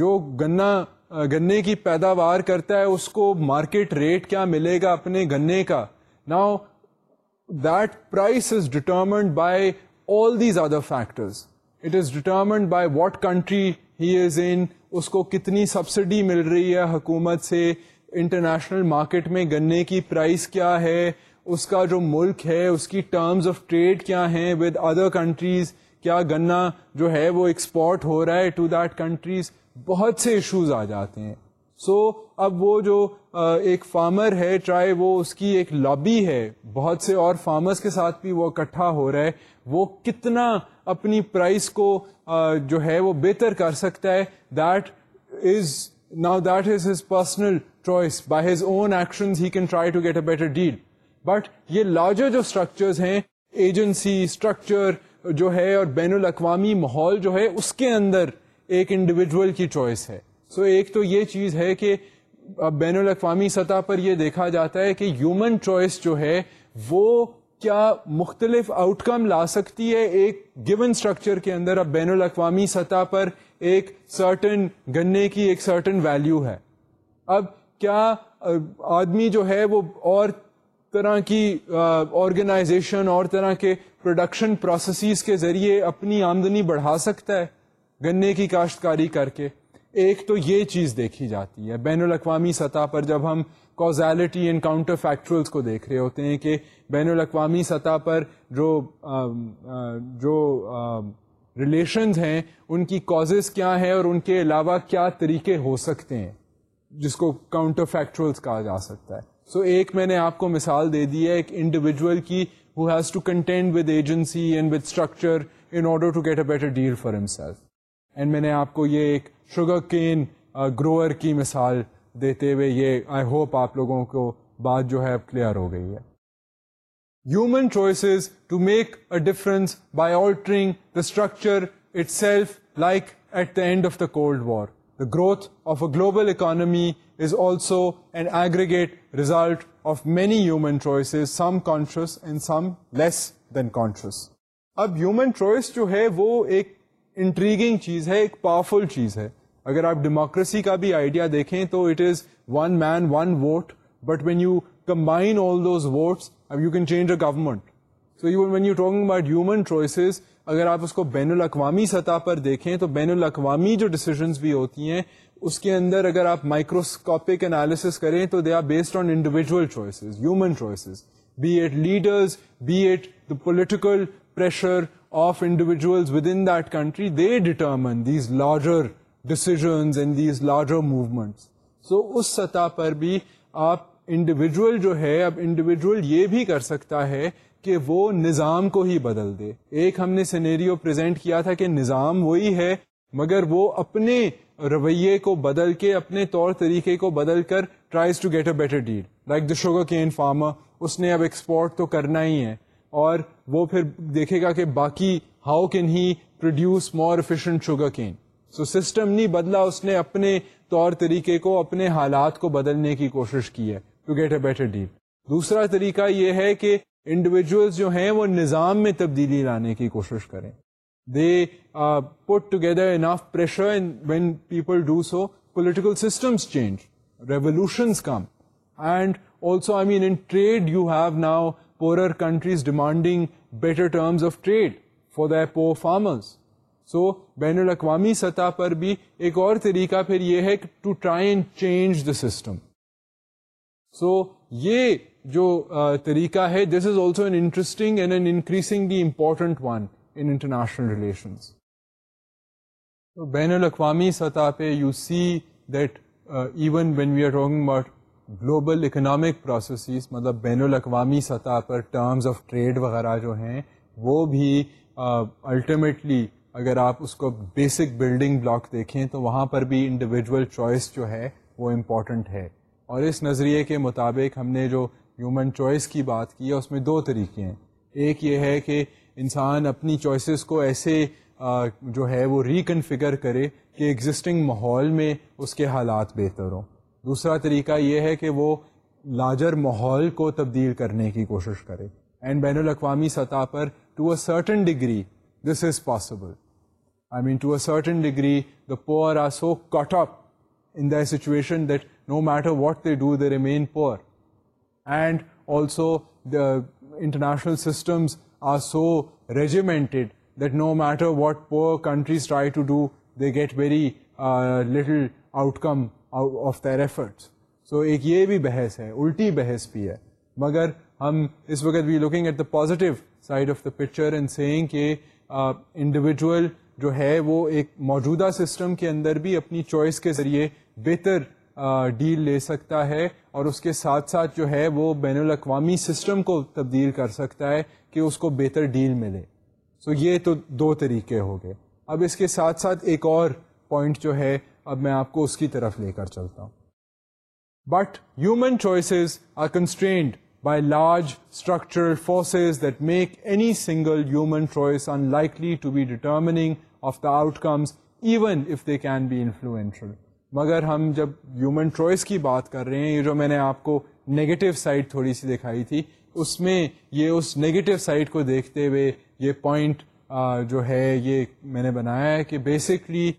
جو گنا گنے کی پیداوار کرتا ہے اس کو مارکیٹ ریٹ کیا ملے گا اپنے گنے کا now that price is determined by all these other factors it is determined by what country he is in اس کو کتنی سبسڈی مل رہی ہے حکومت سے انٹرنیشنل مارکیٹ میں گنے کی پرائز کیا ہے اس کا جو ملک ہے اس کی ٹرمز آف ٹریڈ کیا ہیں ود ادر کنٹریز کیا گنا جو ہے وہ ایکسپورٹ ہو رہا ہے ٹو دیٹ کنٹریز بہت سے ایشوز آ جاتے ہیں سو so, اب وہ جو ایک فارمر ہے چاہے وہ اس کی ایک لابی ہے بہت سے اور فارمرس کے ساتھ بھی وہ اکٹھا ہو رہا ہے وہ کتنا اپنی پرائز کو جو ہے وہ بہتر کر سکتا ہے that is now that is his personal choice by his own actions he can try to get a better deal but یہ لارجر جو اسٹرکچرز ہیں ایجنسی اسٹرکچر جو ہے اور بین الاقوامی ماحول جو ہے اس کے اندر ایک انڈیویجول کی چوائس ہے سو so ایک تو یہ چیز ہے کہ اب بین الاقوامی سطح پر یہ دیکھا جاتا ہے کہ ہیومن چوائس جو ہے وہ کیا مختلف آؤٹ کم لا سکتی ہے ایک گیون اسٹرکچر کے اندر اب بین الاقوامی سطح پر ایک سرٹن گنے کی ایک سرٹن ویلیو ہے اب کیا آدمی جو ہے وہ اور طرح کی آرگنائزیشن اور طرح کے پروڈکشن پروسیسز کے ذریعے اپنی آمدنی بڑھا سکتا ہے گنے کی کاشتکاری کر کے ایک تو یہ چیز دیکھی جاتی ہے بین الاقوامی سطح پر جب ہم کوزیلٹی اینڈ کاؤنٹر فیکچورس کو دیکھ رہے ہوتے ہیں کہ بین الاقوامی سطح پر جو جو ریلیشنز ہیں ان کی کازز کیا ہیں اور ان کے علاوہ کیا طریقے ہو سکتے ہیں جس کو کاؤنٹر فیکچورس کہا جا سکتا ہے سو so, ایک میں نے آپ کو مثال دے دی ہے ایک انڈیویجول کی who has to contend with agency نے آپ کو یہ ایک شوگر کین گروور کی مثال دیتے ہوئے یہ آئی ہوپ آپ لوگوں کو بات جو ہے کلیئر ہو گئی ہے human choices to make a difference by altering the structure itself like at the end of the cold war growth of a global economy is also and aggregate result of many human choices some conscious and some less than conscious اب ہیومن چوائس جو ہے وہ ایک انٹریگنگ چیز ہے ایک پاورفل چیز ہے اگر آپ ڈیموکریسی کا بھی آئیڈیا دیکھیں تو it is one man one vote but when you combine all those votes you can change a government so you when you talking about human choices اگر آپ اس کو بین الاقوامی سطح پر دیکھیں تو بین الاقوامی جو ڈسیزنس بھی ہوتی ہیں اس کے اندر اگر آپ مائکروسکوپک انالیس کریں تو they are based on individual be it leaders be it the political pressure of within that country they determine these larger decisions and these larger movements so اس سطح پر بھی آپ انڈیویجول جو ہے اب انڈیویجل یہ بھی کر سکتا ہے کہ وہ نظام کو ہی بدل دے ایک ہم نے سینیریو پریزنٹ کیا تھا کہ نظام وہی ہے مگر وہ اپنے رویے کو بدل کے اپنے طور طریقے کو بدل کر tries to get a better deal like the sugarcane farmer اس نے اب ایکسپورٹ تو کرنا ہی ہے اور وہ پھر دیکھے گا کہ باقی how can he produce more efficient sugar cane so system نہیں بدلا اس نے اپنے طور طریقے کو اپنے حالات کو بدلنے کی کوشش کی ہے to get a better deal دوسرا طریقہ یہ ہے کہ انڈیویژل جو ہیں وہ نظام میں تبدیلی لانے کی کوشش کریں they put together enough pressure when people do so political systems change come and also I mean in trade you have now poorer countries demanding better terms of trade for the poor farmers so بین الاقوامی سطح پر بھی ایک اور طریقہ پھر یہ ہے to try and change the system so یہ جو طریقہ ہے this is also an interesting and an increasing the important one international relations تو بین الاقوامی سطح پہ you see that even when we are talking about global economic processes مطلب بین الاقوامی سطح پر ٹرمز آف ٹریڈ وغیرہ جو ہیں وہ بھی الٹیمیٹلی اگر آپ اس کو بیسک بلڈنگ بلاک دیکھیں تو وہاں پر بھی انڈیویجول چوائس جو ہے وہ امپورٹنٹ ہے اور اس نظریے کے مطابق ہم نے جو ہیومن چوائس کی بات کی ہے اس میں دو طریقے ہیں ایک یہ ہے کہ انسان اپنی چوائسیز کو ایسے جو ہے وہ ریکنفیگر کرے کہ ایگزسٹنگ ماحول میں اس کے حالات بہتر ہوں دوسرا طریقہ یہ ہے کہ وہ لاجر ماحول کو تبدیل کرنے کی کوشش کرے اینڈ بین الاقوامی سطح پر to a certain degree this is possible I mean to a certain degree the poor are so cut up in the situation that no matter what they do they remain poor and also international systems are so regimented that no matter what countries try to do they get very little outcome of their efforts so ایک یہ بھی بحث ہے الٹی بحث بھی ہے مگر ہم اس وقت بھی looking at the positive side of the picture and saying کہ انڈیویجول جو ہے وہ ایک موجودہ سسٹم کے اندر بھی اپنی چوائس کے ذریعے بہتر ڈیل لے سکتا ہے اور اس کے ساتھ ساتھ جو ہے وہ بین الاقوامی سسٹم کو تبدیل کر سکتا ہے کہ اس کو بہتر ڈیل ملے سو so یہ تو دو طریقے ہو گئے اب اس کے ساتھ ساتھ ایک اور پوائنٹ جو ہے اب میں آپ کو اس کی طرف لے کر چلتا ہوں but human choices are constrained by large structural forces that make any single human choice unlikely to be determining of the outcomes even if they can be influential مگر ہم جب ہیومن چوائس کی بات کر رہے ہیں یہ جو میں نے آپ کو نگیٹو سائڈ تھوڑی سی دکھائی تھی اس میں یہ اس نگیٹو سائڈ کو دیکھتے ہوئے یہ پوائنٹ جو ہے یہ میں نے بنایا ہے کہ بیسکلی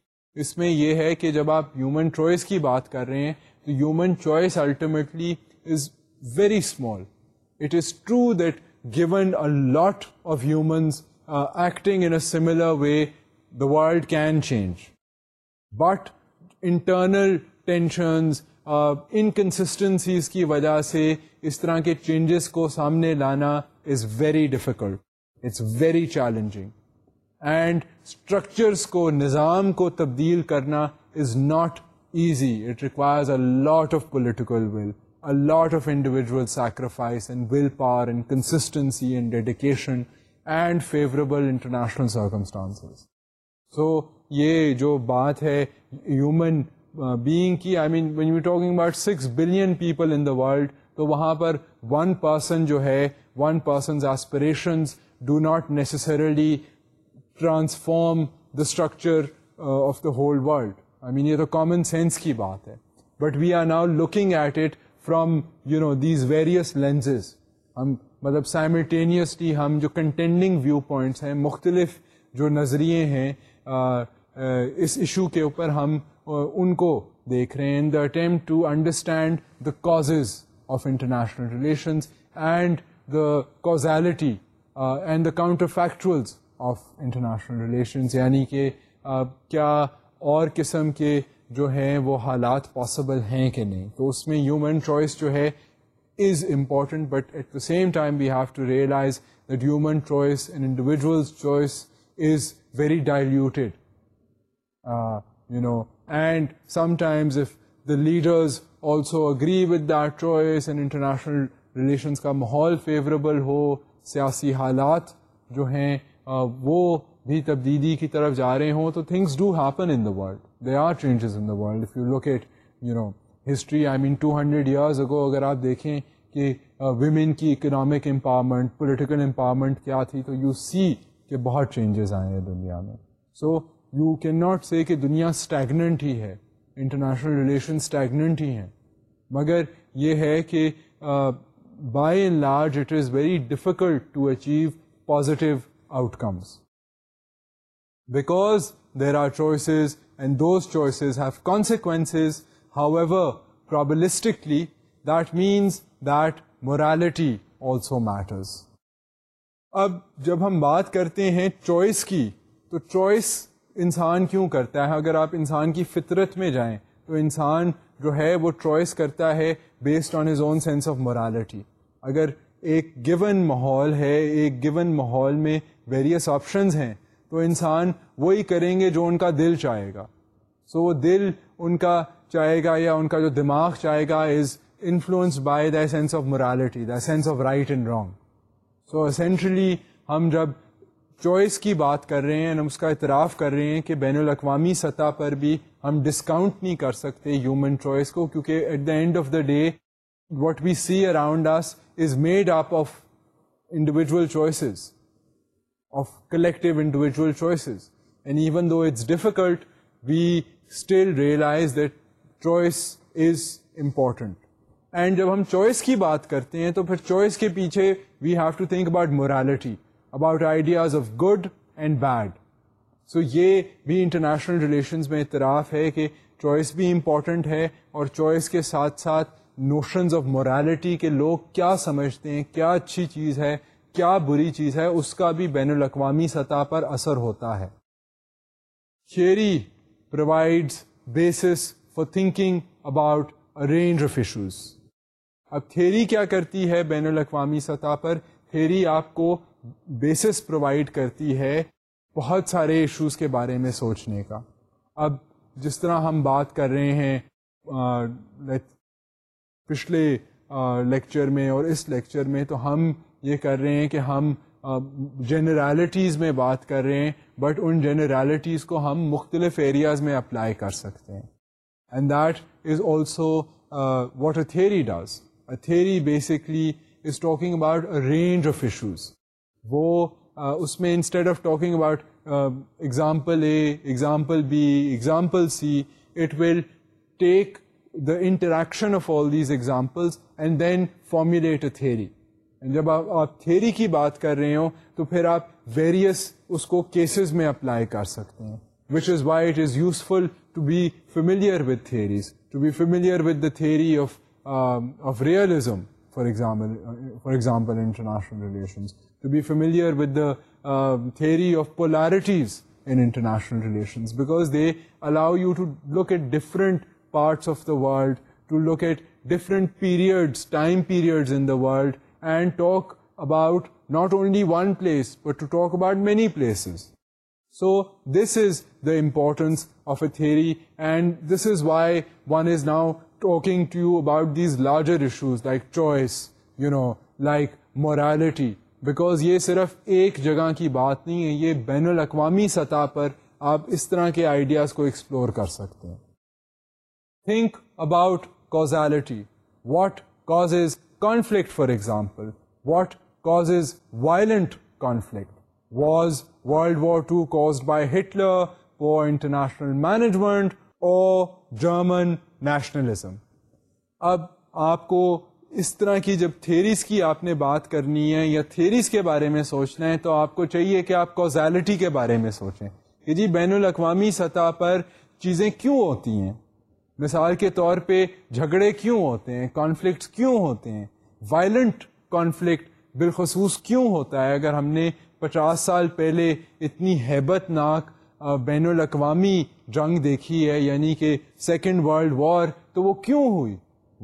اس میں یہ ہے کہ جب آپ ہیومن چوائس کی بات کر رہے ہیں تو human choice ultimately is very small it is true that given a lot of humans acting in a similar way the world can change but internal tensions inconsistencies کی وجہ سے اس طرح کے چینجز کو سامنے لانا is very difficult it's very challenging and structures کو نظام کو تبدیل کرنا is not easy it requires a lot of political will a lot of individual and will power and consistency and dedication and favourable international circumstances so یہ جو بات ہے ہیومن بینگ کی I mean when you talking about six billion people in the world تو وہاں پر ون پرسن جو ہے one person's aspirations do not necessarily transform the structure of the whole world I mean یہ تو کامن سینس کی بات ہے but we are now looking at it from you know these various lenses ہم مطلب سائملٹینیسلی ہم جو کنٹینڈنگ ویو پوائنٹس ہیں مختلف جو نظریے ہیں uh, اس ایشو کے اوپر ہم ان کو دیکھ رہے ہیں the attempt to understand the cause of international relations and the causality and the counterfactuals of international relations یعنی کہ کیا اور قسم کے جو ہیں وہ حالات پاسبل ہیں کہ نہیں تو اس میں ہیومن چوائس جو ہے is important but at the same time we have to realise that human choice and individual choice is very diluted you know and sometimes if the leaders also agree with the choice international relations کا ماحول فیوریبل ہو سیاسی حالات جو ہیں وہ بھی تبدیلی کی طرف جا رہے ہوں تو things do happen in the world they are changes in the world at you know history I mean two hundred years ago اگر آپ دیکھیں کہ ویمن کی اکنامک امپاورمنٹ پولیٹیکل امپاورمنٹ کیا تھی تو یو سی کہ بہت چینجز آئے ہیں دنیا میں so you can not say کہ دنیا اسٹیگنٹ ہی ہے انٹرنیشنل ریلیشن اسٹیگنٹ ہی ہیں مگر یہ ہے کہ by and large it is very difficult to achieve positive outcomes because there are choices and those choices have consequences however probabilistically that means that morality also matters اب جب ہم بات کرتے ہیں چوائس کی تو چوائس انسان کیوں کرتا ہے اگر آپ انسان کی فطرت میں جائیں تو انسان جو ہے وہ چوائس کرتا ہے based on his own sense of morality اگر ایک گون ماحول ہے ایک گون ماحول میں ویریس آپشنز ہیں تو انسان وہی کریں گے جو ان کا دل چاہے گا سو وہ دل ان کا چاہے گا یا ان کا جو دماغ چاہے گا is influence by the sense of morality the sense of right and wrong so essentially ہم جب چوائس کی بات کر رہے ہیں ہم اس کا اعتراف کر رہے ہیں کہ بین الاقوامی سطح پر بھی ہم ڈسکاؤنٹ نہیں کر سکتے ہیومن چوائس کو کیونکہ at the end of the day what we see around us is made up of individual choices of collective individual choices and even though it's difficult we still realise that choice is important and جب ہم چوائس کی بات کرتے ہیں تو پھر چوائس کے پیچھے we have to think about morality about ideas of good and bad so یہ بھی انٹرنیشنل ریلیشنز میں اعتراف ہے کہ چوائس بھی امپورٹنٹ ہے اور چوائس کے ساتھ ساتھ نوشنز آف مورالٹی کے لوگ کیا سمجھتے ہیں کیا اچھی چیز ہے کیا بری چیز ہے اس کا بھی بین الاقوامی سطح پر اثر ہوتا ہے theory provides basis for thinking about range of issues اب تھیری کیا کرتی ہے بین الاقوامی سطح پر تھیری آپ کو بیسس پرووائڈ کرتی ہے بہت سارے ایشوز کے بارے میں سوچنے کا اب جس طرح ہم بات کر رہے ہیں پچھلے لیکچر میں اور اس لیکچر میں تو ہم یہ کر رہے ہیں کہ ہم جنرالٹیز میں بات کر رہے ہیں بٹ ان جنرالٹیز کو ہم مختلف ایریاز میں اپلائی کر سکتے ہیں and that is also what a theory does a theory basically is talking about range of issues وہ اس میں instead of talking about example A example B example C it will take the interaction of all these examples and then formulate a theory جب آپ آپ تھیری کی بات کر رہے ہوں تو پھر آپ ویریئس اس کو کیسز میں اپلائی کر سکتے ہیں which is why it is useful to be familiar with theories to be familiar with the theory of of realism for example for example international relations to be familiar with the um, theory of polarities in international relations, because they allow you to look at different parts of the world, to look at different periods, time periods in the world, and talk about not only one place, but to talk about many places. So this is the importance of a theory, and this is why one is now talking to you about these larger issues like choice, like morality, because یہ صرف ایک جگہ کی بات نہیں ہے یہ بین الاقوامی سطح پر آپ اس طرح کے آئیڈیاز کو ایکسپلور کر سکتے ہیں think about causality what cause conflict for example what cause violent conflict was World War Two cause by Hitler for international management اور جرمن نیشنلزم اب آپ کو اس طرح کی جب تھیریز کی آپ نے بات کرنی ہے یا تھیریز کے بارے میں سوچنا ہے تو آپ کو چاہیے کہ آپ کوزیلٹی کے بارے میں سوچیں کہ جی بین الاقوامی سطح پر چیزیں کیوں ہوتی ہیں مثال کے طور پہ جھگڑے کیوں ہوتے ہیں کانفلکٹس کیوں ہوتے ہیں وائلنٹ کانفلکٹ بالخصوص کیوں ہوتا ہے اگر ہم نے پچاس سال پہلے اتنی ہیبت ناک بین الاقوامی جنگ دیکھی ہے یعنی کہ سیکنڈ ورلڈ وار تو وہ کیوں ہوئی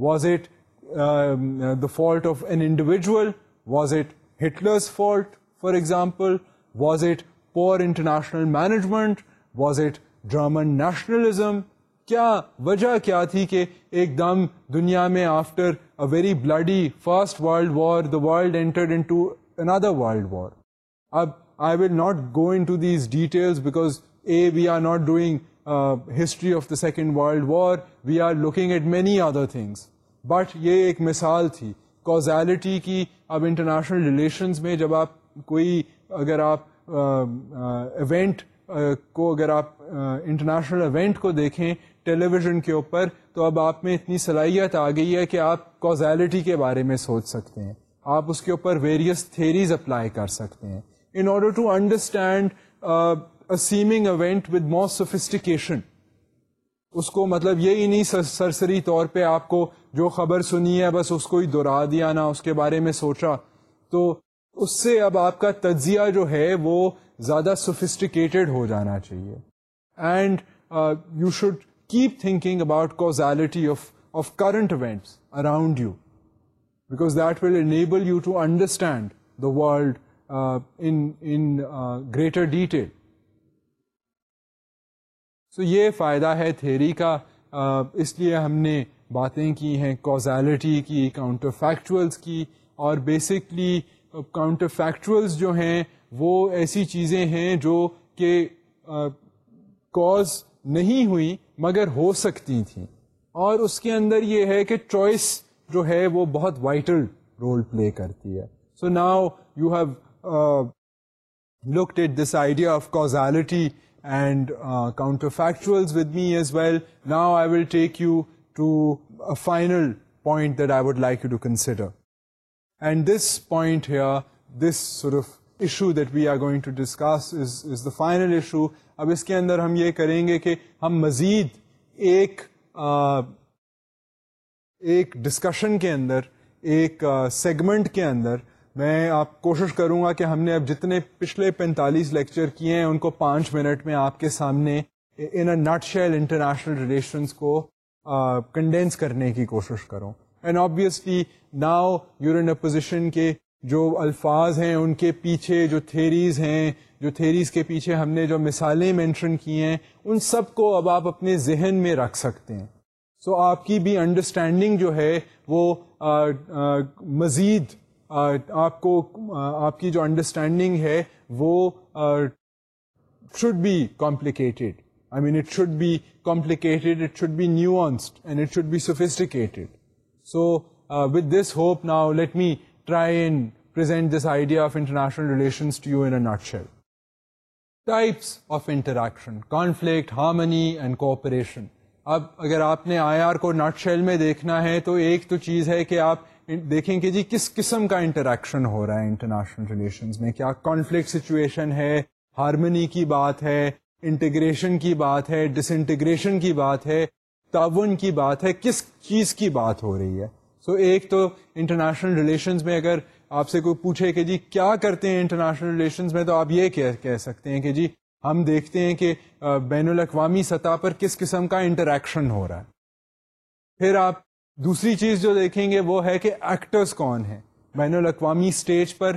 was it the fault of an individual was it Hitler's fault for example was it poor international management was it German nationalism کیا وجہ کیا تھی کہ ایک دم دنیا میں after a very bloody First World War the world entered into another world war اب I will not go into these details because uh we are not doing history of the Second World War we are looking at many other things but یہ ایک مثال تھی کوزیلٹی کی اب انٹرنیشنل ریلیشنز میں جب آپ کوئی اگر آپ ایونٹ کو اگر آپ انٹرنیشنل ایونٹ کو دیکھیں ٹیلی ویژن کے اوپر تو اب آپ میں اتنی صلاحیت آ گئی ہے کہ آپ کوزیلٹی کے بارے میں سوچ سکتے ہیں آپ اس کے اوپر ویریئس تھیریز اپلائی کر سکتے ہیں in order to understand seeming event with more sophistication اس کو مطلب یہی نہیں سرسری طور پہ آپ کو جو خبر سنی ہے بس اس کو ہی دہرا دیا نا اس کے بارے میں سوچا تو اس سے اب آپ کا تجزیہ جو ہے وہ زیادہ سوفسٹیکیٹڈ ہو جانا چاہیے and you should keep thinking about causality of of current events around you because that will enable you to understand the world in greater detail so یہ فائدہ ہے تھیری کا اس لیے ہم نے باتیں کی ہیں کوزیلٹی کی کاؤنٹر فیکچولس کی اور بیسکلی کاؤنٹر فیکچولس جو ہیں وہ ایسی چیزیں ہیں جو کہ کوز نہیں ہوئی مگر ہو سکتی تھیں اور اس کے اندر یہ ہے کہ چوائس جو ہے وہ بہت وائٹل رول پلے کرتی ہے so now you have looked at this idea of causality factor and this this issue that we argues issue اب اس کے اندر ہم یہ کریں گے کہ ہم مزید ایک ایک ڈسکشن کے اندر ایک سیگمنٹ کے اندر میں آپ کوشش کروں گا کہ ہم نے اب جتنے پچھلے پینتالیس لیکچر کیے ہیں ان کو پانچ منٹ میں آپ کے سامنے in a nutshell international relations کو کنڈینس کرنے کی کوشش کروں and obviously now in opposition کے جو الفاظ ہیں ان کے پیچھے جو تھیریز ہیں جو تھیریز کے پیچھے ہم نے جو مثالیں مینشن کی ہیں ان سب کو اب آپ اپنے ذہن میں رکھ سکتے ہیں سو so, آپ کی بھی انڈرسٹینڈنگ جو ہے وہ مزید آپ کو آپ کی جو انڈرسٹینڈنگ ہے وہ should be complicated so with this hope now let me try and present this idea of international relations to you relation types of interaction conflict harmony and cooperation اب اگر آپ نے آئی آر کو ناٹ شیل میں دیکھنا ہے تو ایک تو چیز ہے کہ آپ دیکھیں کہ جی کس قسم کا انٹریکشن ہو رہا ہے انٹرنیشنل ریلیشنز میں کیا کانفلکٹ سچویشن ہے ہارمنی کی بات ہے انٹیگریشن کی بات ہے ڈس انٹیگریشن کی بات ہے تعاون کی بات ہے کس چیز کی بات ہو رہی ہے سو so, ایک تو انٹرنیشنل ریلیشنز میں اگر آپ سے کوئی پوچھے کہ جی کیا کرتے ہیں انٹرنیشنل ریلیشنز میں تو آپ یہ کہہ سکتے ہیں کہ جی ہم دیکھتے ہیں کہ بین الاقوامی سطح پر کس قسم کا انٹریکشن ہو رہا ہے پھر آپ دوسری چیز جو دیکھیں گے وہ ہے کہ ایکٹرز کون ہیں بین الاقوامی اسٹیج پر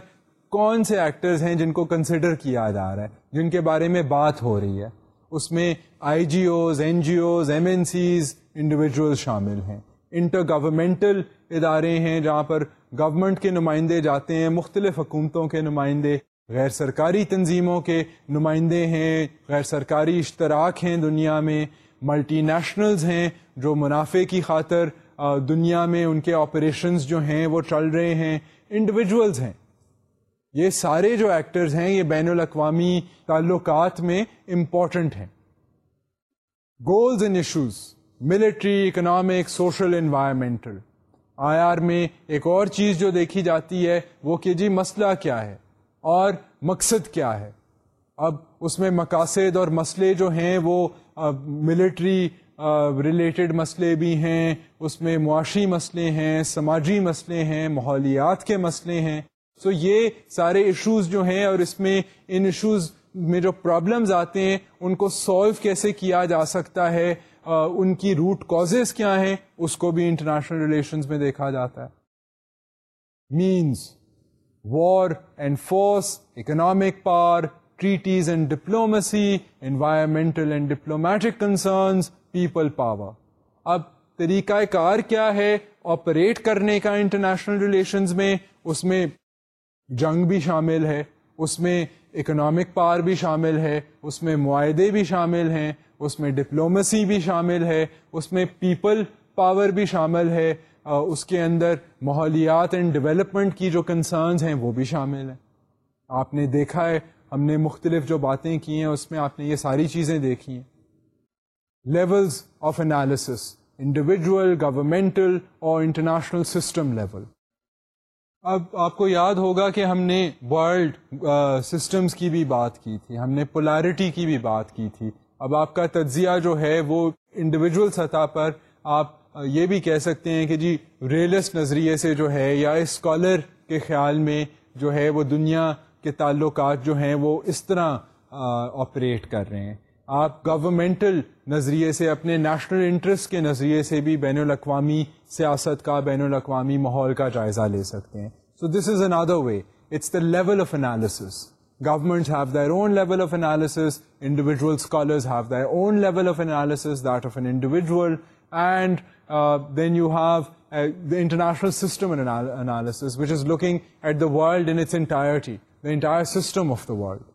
کون سے ایکٹرز ہیں جن کو کنسیڈر کیا جا رہا ہے جن کے بارے میں بات ہو رہی ہے اس میں آئی G Os N G Os M N Cs individuals شامل ہیں انٹر گورمنٹل ادارے ہیں جہاں پر گورنمنٹ کے نمائندے جاتے ہیں مختلف حکومتوں کے نمائندے غیر سرکاری تنظیموں کے نمائندے ہیں غیر سرکاری اشتراک ہیں دنیا میں ملٹی نیشنلز ہیں جو منافع کی خاطر دنیا میں ان کے آپریشنز جو ہیں وہ چل رہے ہیں انڈیویجولز ہیں یہ سارے جو ایکٹرز ہیں یہ بین الاقوامی تعلقات میں امپورٹنٹ ہیں goals and issues military economic social environmental IR میں ایک اور چیز جو دیکھی جاتی ہے وہ کہ جی مسئلہ کیا ہے اور مقصد کیا ہے اب اس میں مقاصد اور مسئلے جو ہیں وہ ملٹری ریلیٹڈ مسئلے بھی ہیں اس میں معاشی مسئلے ہیں سماجی مسئلے ہیں ماحولیات کے مسئلے ہیں سو یہ سارے ایشوز جو ہیں اور اس میں ان ایشوز میں جو پرابلمز آتے ہیں ان کو سولو کیسے کیا جا سکتا ہے ان کی روٹ کازز کیا ہیں اس کو بھی انٹرنیشنل ریلیشنز میں دیکھا جاتا ہے means war and force economic power treaties and diplomacy environmental and diplomatic concerns people power اب طریقہ کار کیا ہے آپریٹ کرنے کا انٹرنیشنل ریلیشنز میں اس میں جنگ بھی شامل ہے اس میں اکنامک پار بھی شامل ہے اس میں معاہدے بھی شامل ہیں اس میں ڈپلومسی بھی شامل ہے اس میں پیپل پاور بھی شامل ہے اس کے اندر ماحولیات اینڈ ڈیولپمنٹ کی جو کنسرنز ہیں وہ بھی شامل ہیں آپ نے دیکھا ہے ہم نے مختلف جو باتیں کی ہیں اس میں آپ نے یہ ساری چیزیں دیکھی ہیں levels of analysis, individual, governmental اور international system level. اب آپ کو یاد ہوگا کہ ہم نے ورلڈ سسٹمز کی بھی بات کی تھی ہم نے پولارٹی کی بھی بات کی تھی اب آپ کا تجزیہ جو ہے وہ انڈیویجول سطح پر آپ یہ بھی کہہ سکتے ہیں کہ جی ریئلسٹ نظریے سے جو ہے یا اسکالر کے خیال میں جو ہے وہ دنیا کے تعلقات جو ہیں وہ اس طرح آپریٹ کر رہے ہیں آپ گورنمنٹل نظریے سے اپنے نیشنل انٹرسٹ کے نظریے سے بھی بین الاقوامی سیاست کا بین الاقوامی ماحول کا جائزہ لے سکتے ہیں so this is another way it's the level of analysis government have their own level of analysis individual scholars have their own level of analysis that of an individual and then you have the international system analysis which is looking at the world in its entirety the entire system of the world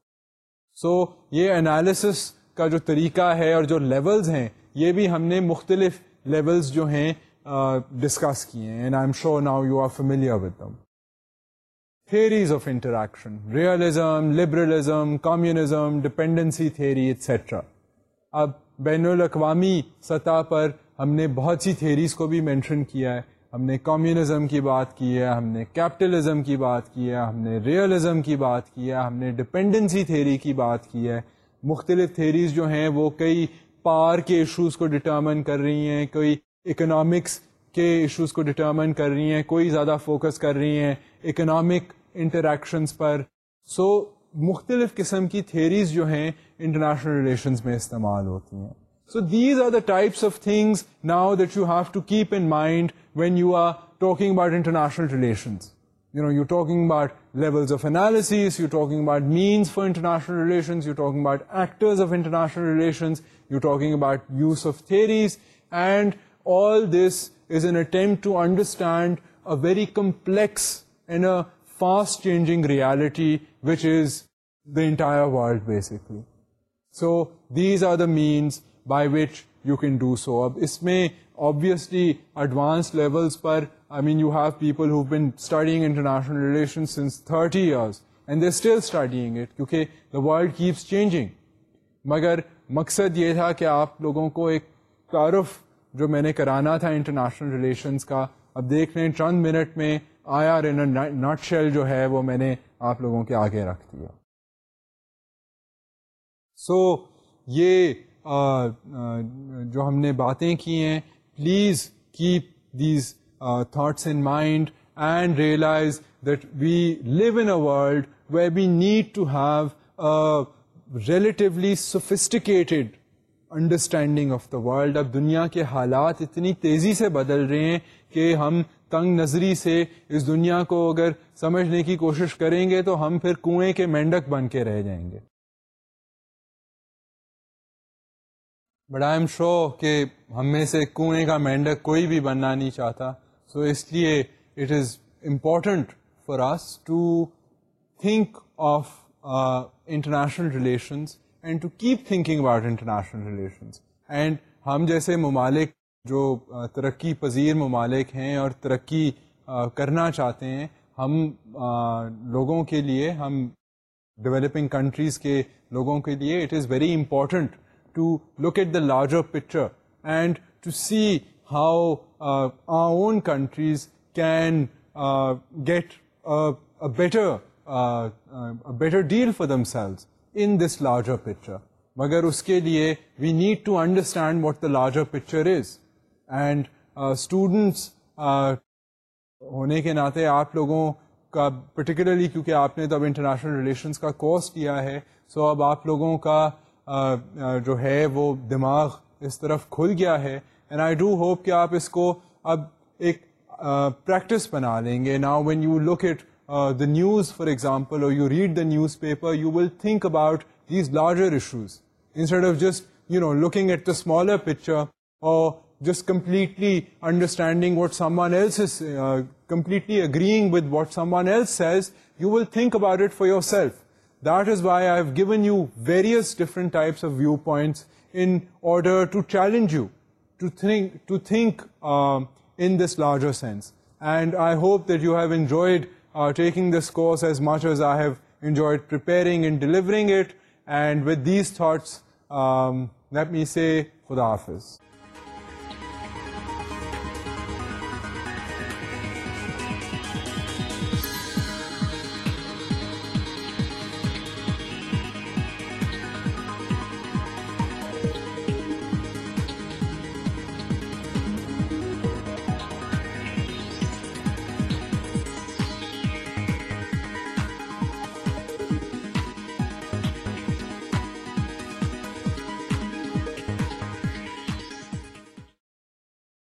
so یہ انالیسس کا جو طریقہ ہے اور جو لیولز ہیں یہ بھی ہم نے مختلف لیولز جو ہیں ڈسکس کیے ہیں and I am now you are them theories of interaction realism liberalism communism dependency theory etcetera اب بین الاقوامی سطح پر ہم نے بہت سی تھیریز کو بھی مینشن کیا ہے ہم نے کمیونزم کی بات کی ہے ہم نے کیپٹلزم کی بات کی ہے ہم نے ریئلزم کی بات کی ہے ہم نے ڈپینڈنسی تھیری کی بات کی ہے مختلف تھیریز جو ہیں وہ کئی پار کے ایشوز کو ڈٹرمن کر رہی ہیں کوئی اکنامکس کے ایشوز کو ڈٹرمن کر رہی ہیں کوئی زیادہ فوکس کر رہی ہیں اکنامک انٹریکشنس پر سو so, مختلف قسم کی تھیریز جو ہیں انٹرنیشنل ریلیشنز میں استعمال ہوتی ہیں so these are the types of things now that you have to keep in mind when you are talking about international relations you know you talk about levels of analysis you talk about means for international relations of international relations and all this is an attempt to understand complex and a fast changing reality which is the entire so these are the means by which you can do so اب اس میں obviously advance levels per I mean you have people who been starting international کیونکہ دا ورلڈ کیپس چینجنگ مگر مقصد یہ تھا کہ آپ لوگوں کو ایک تعارف جو میں نے کرانا تھا انٹرنیشنل ریلیشنس کا اب دیکھ لیں چند منٹ میں I R in nutshell جو ہے وہ میں نے آپ لوگوں کے آگے رکھ دیا سو so, یہ جو ہم نے باتیں کی ہیں please keep these thoughts in mind and realise that we live in world where we need to have relatively sophisticated understanding of the world اب دنیا کے حالات اتنی تیزی سے بدل رہے ہیں کہ ہم تنگ نظری سے اس دنیا کو اگر سمجھنے کی کوشش کریں گے تو ہم پھر کنویں کے مینڈک بن کے رہ جائیں گے بٹ آئی ایم شو کہ ہم میں سے کنویں کا مینڈک کوئی بھی بننا نہیں چاہتا سو اس لیے it is important for us to think of international relations and to keep thinking about international and ہم جیسے ممالک جو uh, ترقی پذیر ممالک ہیں اور ترقی uh, کرنا چاہتے ہیں ہم uh, لوگوں کے لیے ہم ڈیولپنگ کنٹریز کے لوگوں کے لیے it is very important to look at the larger picture and to see how countries can get a better deal for themselves in this larger picture مگر اس کے لیے we need to understand what the larger picture is and students ہونے کے ناطے آپ لوگوں کا پرٹیکولرلی کیونکہ آپ نے تو اب انٹرنیشنل ریلیشنس کا کورس کیا ہے سو اب آپ لوگوں کا uh, uh, جو ہے وہ دماغ اس طرف کھل گیا ہے اینڈ آئی ڈو ہوپ کہ آپ اس کو اب ایک پریکٹس بنا لیں گے now when you look at the news for example اور you read the newspaper you will think about these larger issues instead of just you know looking at the smaller picture اور just completely understanding what someone else is completely agreeing with what someone else says you will think about it for yourself that is why I have given you various different types of viewpoints in order to challenge you took to think in this larger sense and I hope that you have enjoy this course as masters I have enjoy with these تھا خدا حافظ